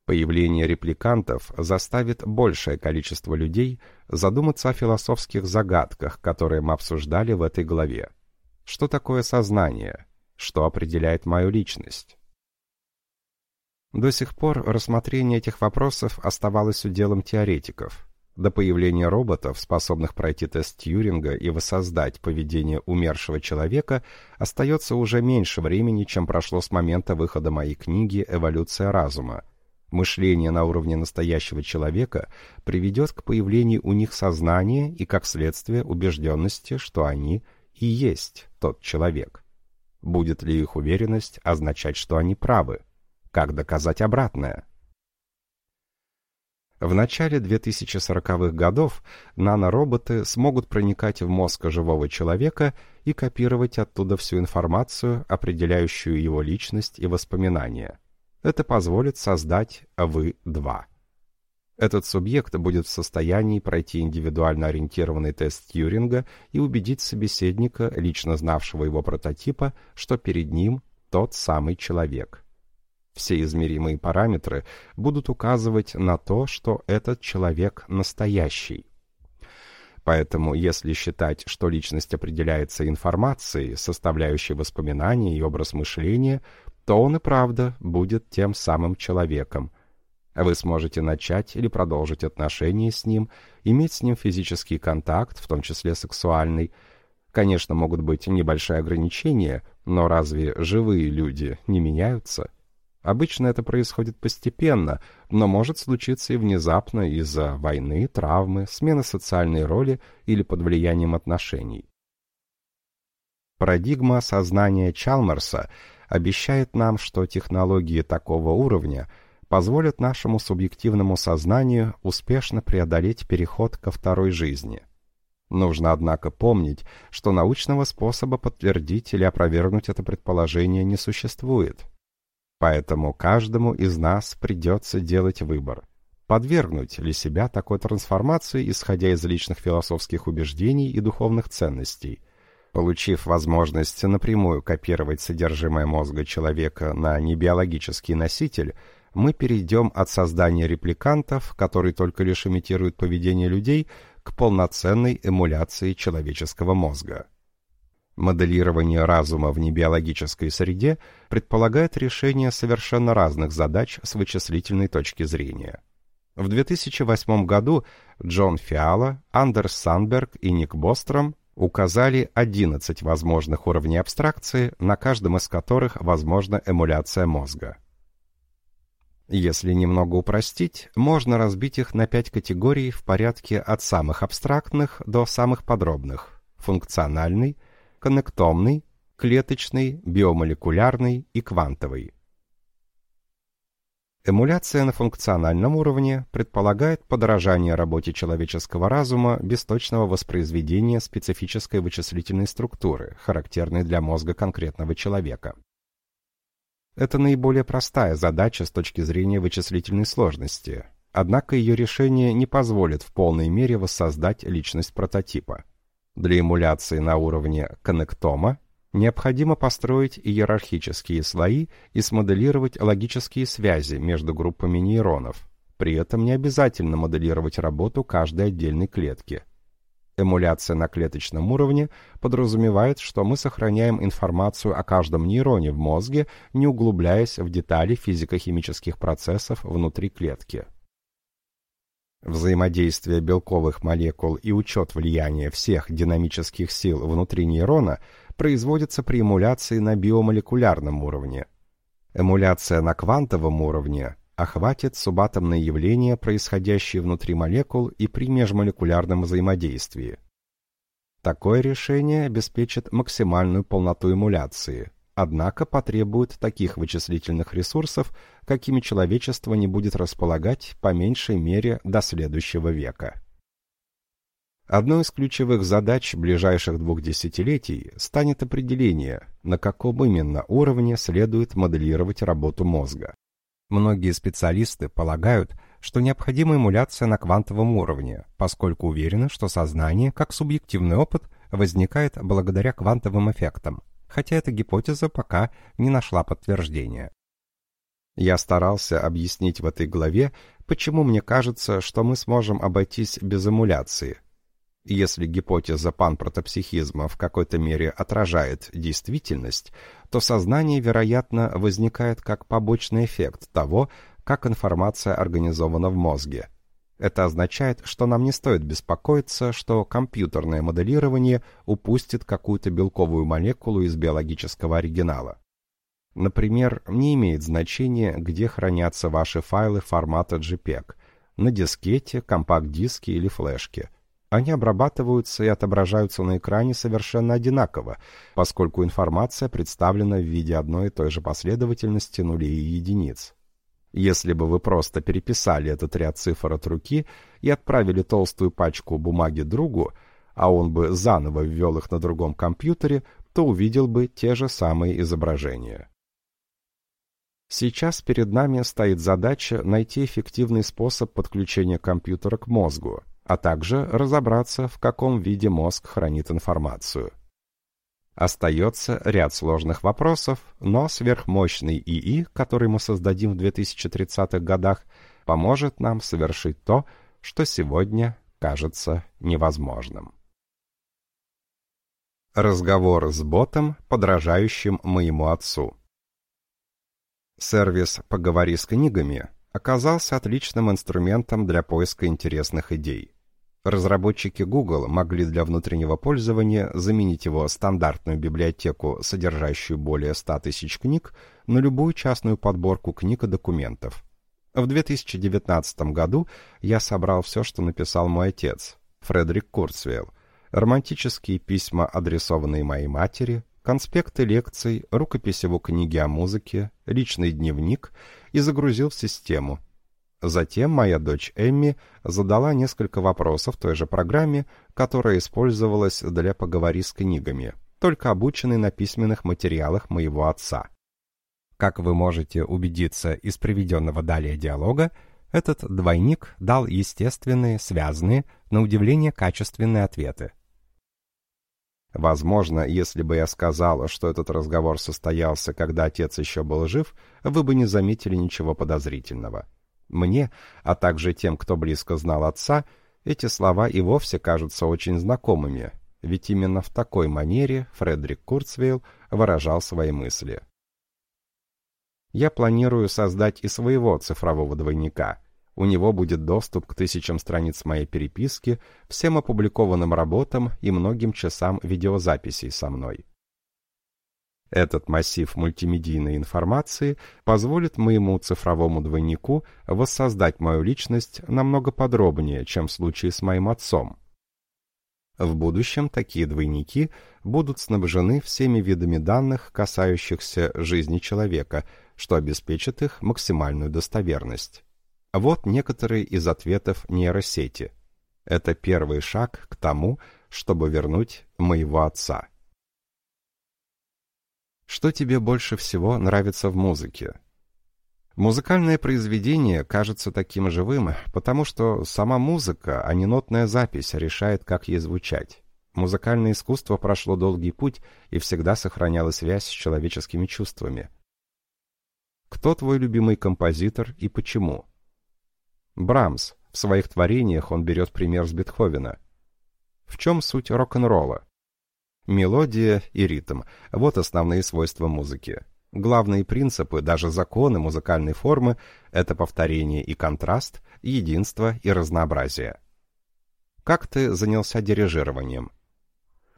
Появление репликантов заставит большее количество людей задуматься о философских загадках, которые мы обсуждали в этой главе. Что такое сознание? Что определяет мою личность? До сих пор рассмотрение этих вопросов оставалось уделом теоретиков. До появления роботов, способных пройти тест Тьюринга и воссоздать поведение умершего человека, остается уже меньше времени, чем прошло с момента выхода моей книги «Эволюция разума». Мышление на уровне настоящего человека приведет к появлению у них сознания и, как следствие, убежденности, что они и есть тот человек. Будет ли их уверенность означать, что они правы? Как доказать обратное? В начале 2040-х годов нанороботы смогут проникать в мозг живого человека и копировать оттуда всю информацию, определяющую его личность и воспоминания. Это позволит создать «Вы-2». Этот субъект будет в состоянии пройти индивидуально ориентированный тест Тьюринга и убедить собеседника, лично знавшего его прототипа, что перед ним тот самый человек – все измеримые параметры будут указывать на то, что этот человек настоящий. Поэтому, если считать, что личность определяется информацией, составляющей воспоминания и образ мышления, то он и правда будет тем самым человеком. Вы сможете начать или продолжить отношения с ним, иметь с ним физический контакт, в том числе сексуальный. Конечно, могут быть небольшие ограничения, но разве живые люди не меняются? Обычно это происходит постепенно, но может случиться и внезапно из-за войны, травмы, смены социальной роли или под влиянием отношений. Парадигма сознания Чалмерса обещает нам, что технологии такого уровня позволят нашему субъективному сознанию успешно преодолеть переход ко второй жизни. Нужно, однако, помнить, что научного способа подтвердить или опровергнуть это предположение не существует – Поэтому каждому из нас придется делать выбор. Подвергнуть ли себя такой трансформации, исходя из личных философских убеждений и духовных ценностей? Получив возможность напрямую копировать содержимое мозга человека на небиологический носитель, мы перейдем от создания репликантов, которые только лишь имитируют поведение людей, к полноценной эмуляции человеческого мозга. Моделирование разума в небиологической среде предполагает решение совершенно разных задач с вычислительной точки зрения. В 2008 году Джон Фиала, Андерс Санберг и Ник Бостром указали 11 возможных уровней абстракции, на каждом из которых возможна эмуляция мозга. Если немного упростить, можно разбить их на пять категорий в порядке от самых абстрактных до самых подробных – функциональный, коннектомный, клеточный, биомолекулярный и квантовый. Эмуляция на функциональном уровне предполагает подражание работе человеческого разума без точного воспроизведения специфической вычислительной структуры, характерной для мозга конкретного человека. Это наиболее простая задача с точки зрения вычислительной сложности, однако ее решение не позволит в полной мере воссоздать личность прототипа. Для эмуляции на уровне коннектома необходимо построить иерархические слои и смоделировать логические связи между группами нейронов. При этом не обязательно моделировать работу каждой отдельной клетки. Эмуляция на клеточном уровне подразумевает, что мы сохраняем информацию о каждом нейроне в мозге, не углубляясь в детали физико-химических процессов внутри клетки. Взаимодействие белковых молекул и учет влияния всех динамических сил внутри нейрона производится при эмуляции на биомолекулярном уровне. Эмуляция на квантовом уровне охватит субатомные явления, происходящие внутри молекул и при межмолекулярном взаимодействии. Такое решение обеспечит максимальную полноту эмуляции, однако потребует таких вычислительных ресурсов, какими человечество не будет располагать по меньшей мере до следующего века. Одной из ключевых задач ближайших двух десятилетий станет определение, на каком именно уровне следует моделировать работу мозга. Многие специалисты полагают, что необходима эмуляция на квантовом уровне, поскольку уверены, что сознание, как субъективный опыт, возникает благодаря квантовым эффектам, хотя эта гипотеза пока не нашла подтверждения. Я старался объяснить в этой главе, почему мне кажется, что мы сможем обойтись без эмуляции – если гипотеза панпротопсихизма в какой-то мере отражает действительность, то сознание, вероятно, возникает как побочный эффект того, как информация организована в мозге. Это означает, что нам не стоит беспокоиться, что компьютерное моделирование упустит какую-то белковую молекулу из биологического оригинала. Например, не имеет значения, где хранятся ваши файлы формата JPEG – на дискете, компакт-диске или флешке – они обрабатываются и отображаются на экране совершенно одинаково, поскольку информация представлена в виде одной и той же последовательности нулей и единиц. Если бы вы просто переписали этот ряд цифр от руки и отправили толстую пачку бумаги другу, а он бы заново ввел их на другом компьютере, то увидел бы те же самые изображения. Сейчас перед нами стоит задача найти эффективный способ подключения компьютера к мозгу – а также разобраться, в каком виде мозг хранит информацию. Остается ряд сложных вопросов, но сверхмощный ИИ, который мы создадим в 2030-х годах, поможет нам совершить то, что сегодня кажется невозможным. Разговор с ботом, подражающим моему отцу. Сервис «Поговори с книгами» оказался отличным инструментом для поиска интересных идей. Разработчики Google могли для внутреннего пользования заменить его стандартную библиотеку, содержащую более 100 тысяч книг, на любую частную подборку книг и документов. В 2019 году я собрал все, что написал мой отец, Фредерик Курцвейл, романтические письма, адресованные моей матери, конспекты лекций, рукопись его книги о музыке, личный дневник и загрузил в систему – Затем моя дочь Эмми задала несколько вопросов той же программе, которая использовалась для «Поговори с книгами», только обученной на письменных материалах моего отца. Как вы можете убедиться из приведенного далее диалога, этот двойник дал естественные, связанные, на удивление качественные ответы. Возможно, если бы я сказал, что этот разговор состоялся, когда отец еще был жив, вы бы не заметили ничего подозрительного. Мне, а также тем, кто близко знал отца, эти слова и вовсе кажутся очень знакомыми, ведь именно в такой манере Фредерик Курцвейл выражал свои мысли. Я планирую создать и своего цифрового двойника. У него будет доступ к тысячам страниц моей переписки, всем опубликованным работам и многим часам видеозаписей со мной. Этот массив мультимедийной информации позволит моему цифровому двойнику воссоздать мою личность намного подробнее, чем в случае с моим отцом. В будущем такие двойники будут снабжены всеми видами данных, касающихся жизни человека, что обеспечит их максимальную достоверность. Вот некоторые из ответов нейросети. Это первый шаг к тому, чтобы вернуть моего отца. Что тебе больше всего нравится в музыке? Музыкальное произведение кажется таким живым, потому что сама музыка, а не нотная запись, решает, как ей звучать. Музыкальное искусство прошло долгий путь и всегда сохраняло связь с человеческими чувствами. Кто твой любимый композитор и почему? Брамс. В своих творениях он берет пример с Бетховена. В чем суть рок-н-ролла? Мелодия и ритм – вот основные свойства музыки. Главные принципы, даже законы музыкальной формы – это повторение и контраст, единство и разнообразие. Как ты занялся дирижированием?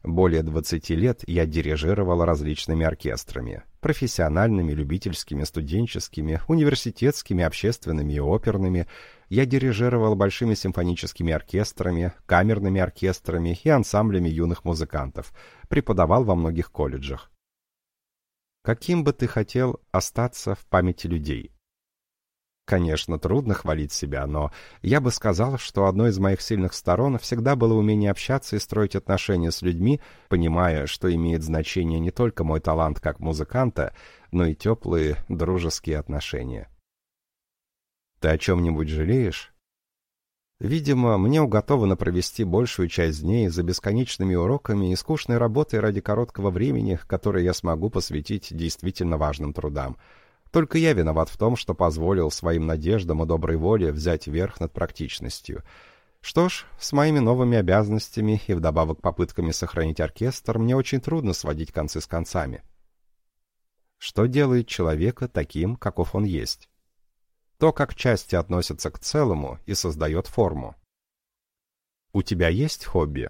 Более 20 лет я дирижировал различными оркестрами. Профессиональными, любительскими, студенческими, университетскими, общественными и оперными. Я дирижировал большими симфоническими оркестрами, камерными оркестрами и ансамблями юных музыкантов. Преподавал во многих колледжах. Каким бы ты хотел остаться в памяти людей? Конечно, трудно хвалить себя, но я бы сказал, что одной из моих сильных сторон всегда было умение общаться и строить отношения с людьми, понимая, что имеет значение не только мой талант как музыканта, но и теплые дружеские отношения. Ты о чем-нибудь жалеешь? Видимо, мне уготовано провести большую часть дней за бесконечными уроками и скучной работой ради короткого времени, которое я смогу посвятить действительно важным трудам — только я виноват в том, что позволил своим надеждам и доброй воле взять верх над практичностью. Что ж, с моими новыми обязанностями и вдобавок попытками сохранить оркестр мне очень трудно сводить концы с концами. Что делает человека таким, каков он есть? То, как части относятся к целому и создает форму. У тебя есть хобби?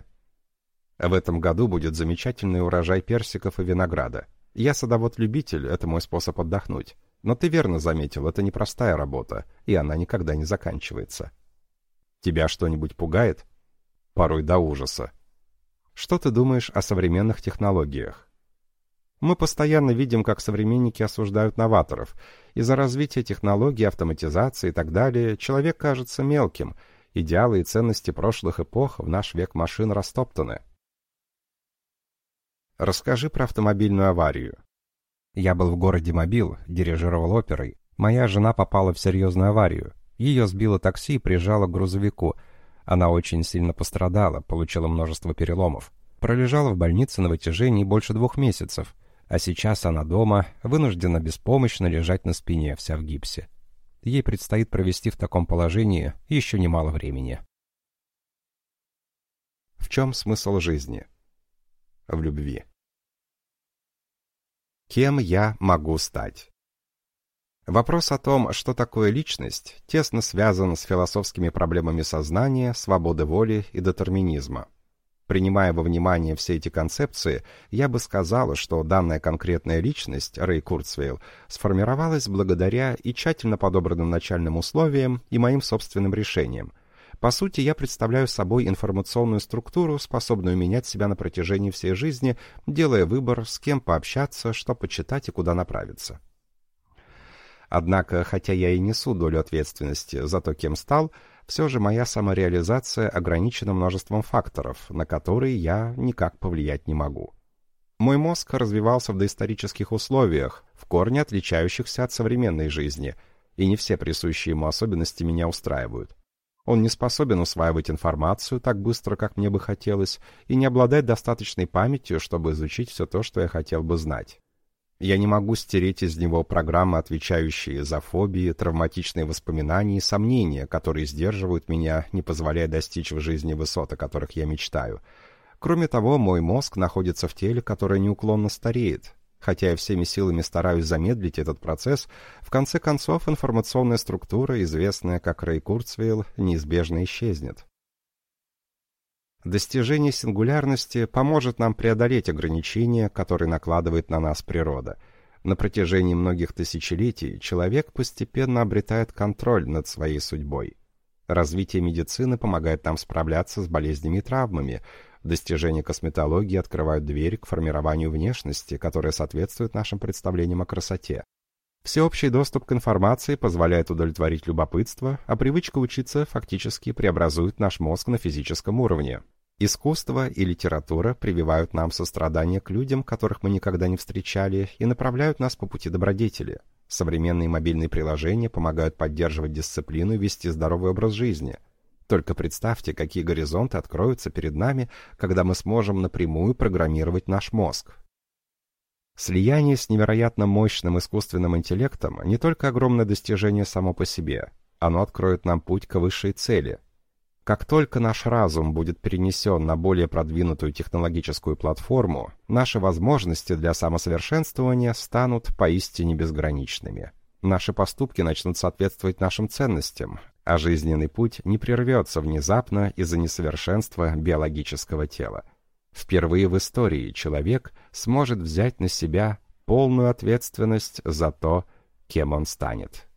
В этом году будет замечательный урожай персиков и винограда. Я садовод-любитель, это мой способ отдохнуть. Но ты верно заметил, это непростая работа, и она никогда не заканчивается. Тебя что-нибудь пугает? Порой до ужаса. Что ты думаешь о современных технологиях? Мы постоянно видим, как современники осуждают новаторов. Из-за развития технологий, автоматизации и так далее человек кажется мелким. Идеалы и ценности прошлых эпох в наш век машин растоптаны. Расскажи про автомобильную аварию. Я был в городе Мобил, дирижировал оперой. Моя жена попала в серьезную аварию. Ее сбило такси и прижало к грузовику. Она очень сильно пострадала, получила множество переломов. Пролежала в больнице на вытяжении больше двух месяцев. А сейчас она дома, вынуждена беспомощно лежать на спине, вся в гипсе. Ей предстоит провести в таком положении еще немало времени. В чем смысл жизни? В любви. Кем я могу стать? Вопрос о том, что такое личность, тесно связан с философскими проблемами сознания, свободы воли и детерминизма. Принимая во внимание все эти концепции, я бы сказала, что данная конкретная личность, Рэй Курцвейл, сформировалась благодаря и тщательно подобранным начальным условиям, и моим собственным решениям, по сути, я представляю собой информационную структуру, способную менять себя на протяжении всей жизни, делая выбор, с кем пообщаться, что почитать и куда направиться. Однако, хотя я и несу долю ответственности за то, кем стал, все же моя самореализация ограничена множеством факторов, на которые я никак повлиять не могу. Мой мозг развивался в доисторических условиях, в корне отличающихся от современной жизни, и не все присущие ему особенности меня устраивают. Он не способен усваивать информацию так быстро, как мне бы хотелось, и не обладает достаточной памятью, чтобы изучить все то, что я хотел бы знать. Я не могу стереть из него программы, отвечающие за фобии, травматичные воспоминания и сомнения, которые сдерживают меня, не позволяя достичь в жизни высот, о которых я мечтаю. Кроме того, мой мозг находится в теле, которое неуклонно стареет, Хотя я всеми силами стараюсь замедлить этот процесс, в конце концов информационная структура, известная как Рэй Курцвейл, неизбежно исчезнет. Достижение сингулярности поможет нам преодолеть ограничения, которые накладывает на нас природа. На протяжении многих тысячелетий человек постепенно обретает контроль над своей судьбой. Развитие медицины помогает нам справляться с болезнями и травмами – Достижения косметологии открывают дверь к формированию внешности, которая соответствует нашим представлениям о красоте. Всеобщий доступ к информации позволяет удовлетворить любопытство, а привычка учиться фактически преобразует наш мозг на физическом уровне. Искусство и литература прививают нам сострадание к людям, которых мы никогда не встречали, и направляют нас по пути добродетели. Современные мобильные приложения помогают поддерживать дисциплину и вести здоровый образ жизни – только представьте, какие горизонты откроются перед нами, когда мы сможем напрямую программировать наш мозг. Слияние с невероятно мощным искусственным интеллектом не только огромное достижение само по себе, оно откроет нам путь к высшей цели. Как только наш разум будет перенесен на более продвинутую технологическую платформу, наши возможности для самосовершенствования станут поистине безграничными. Наши поступки начнут соответствовать нашим ценностям, а жизненный путь не прервется внезапно из-за несовершенства биологического тела. Впервые в истории человек сможет взять на себя полную ответственность за то, кем он станет.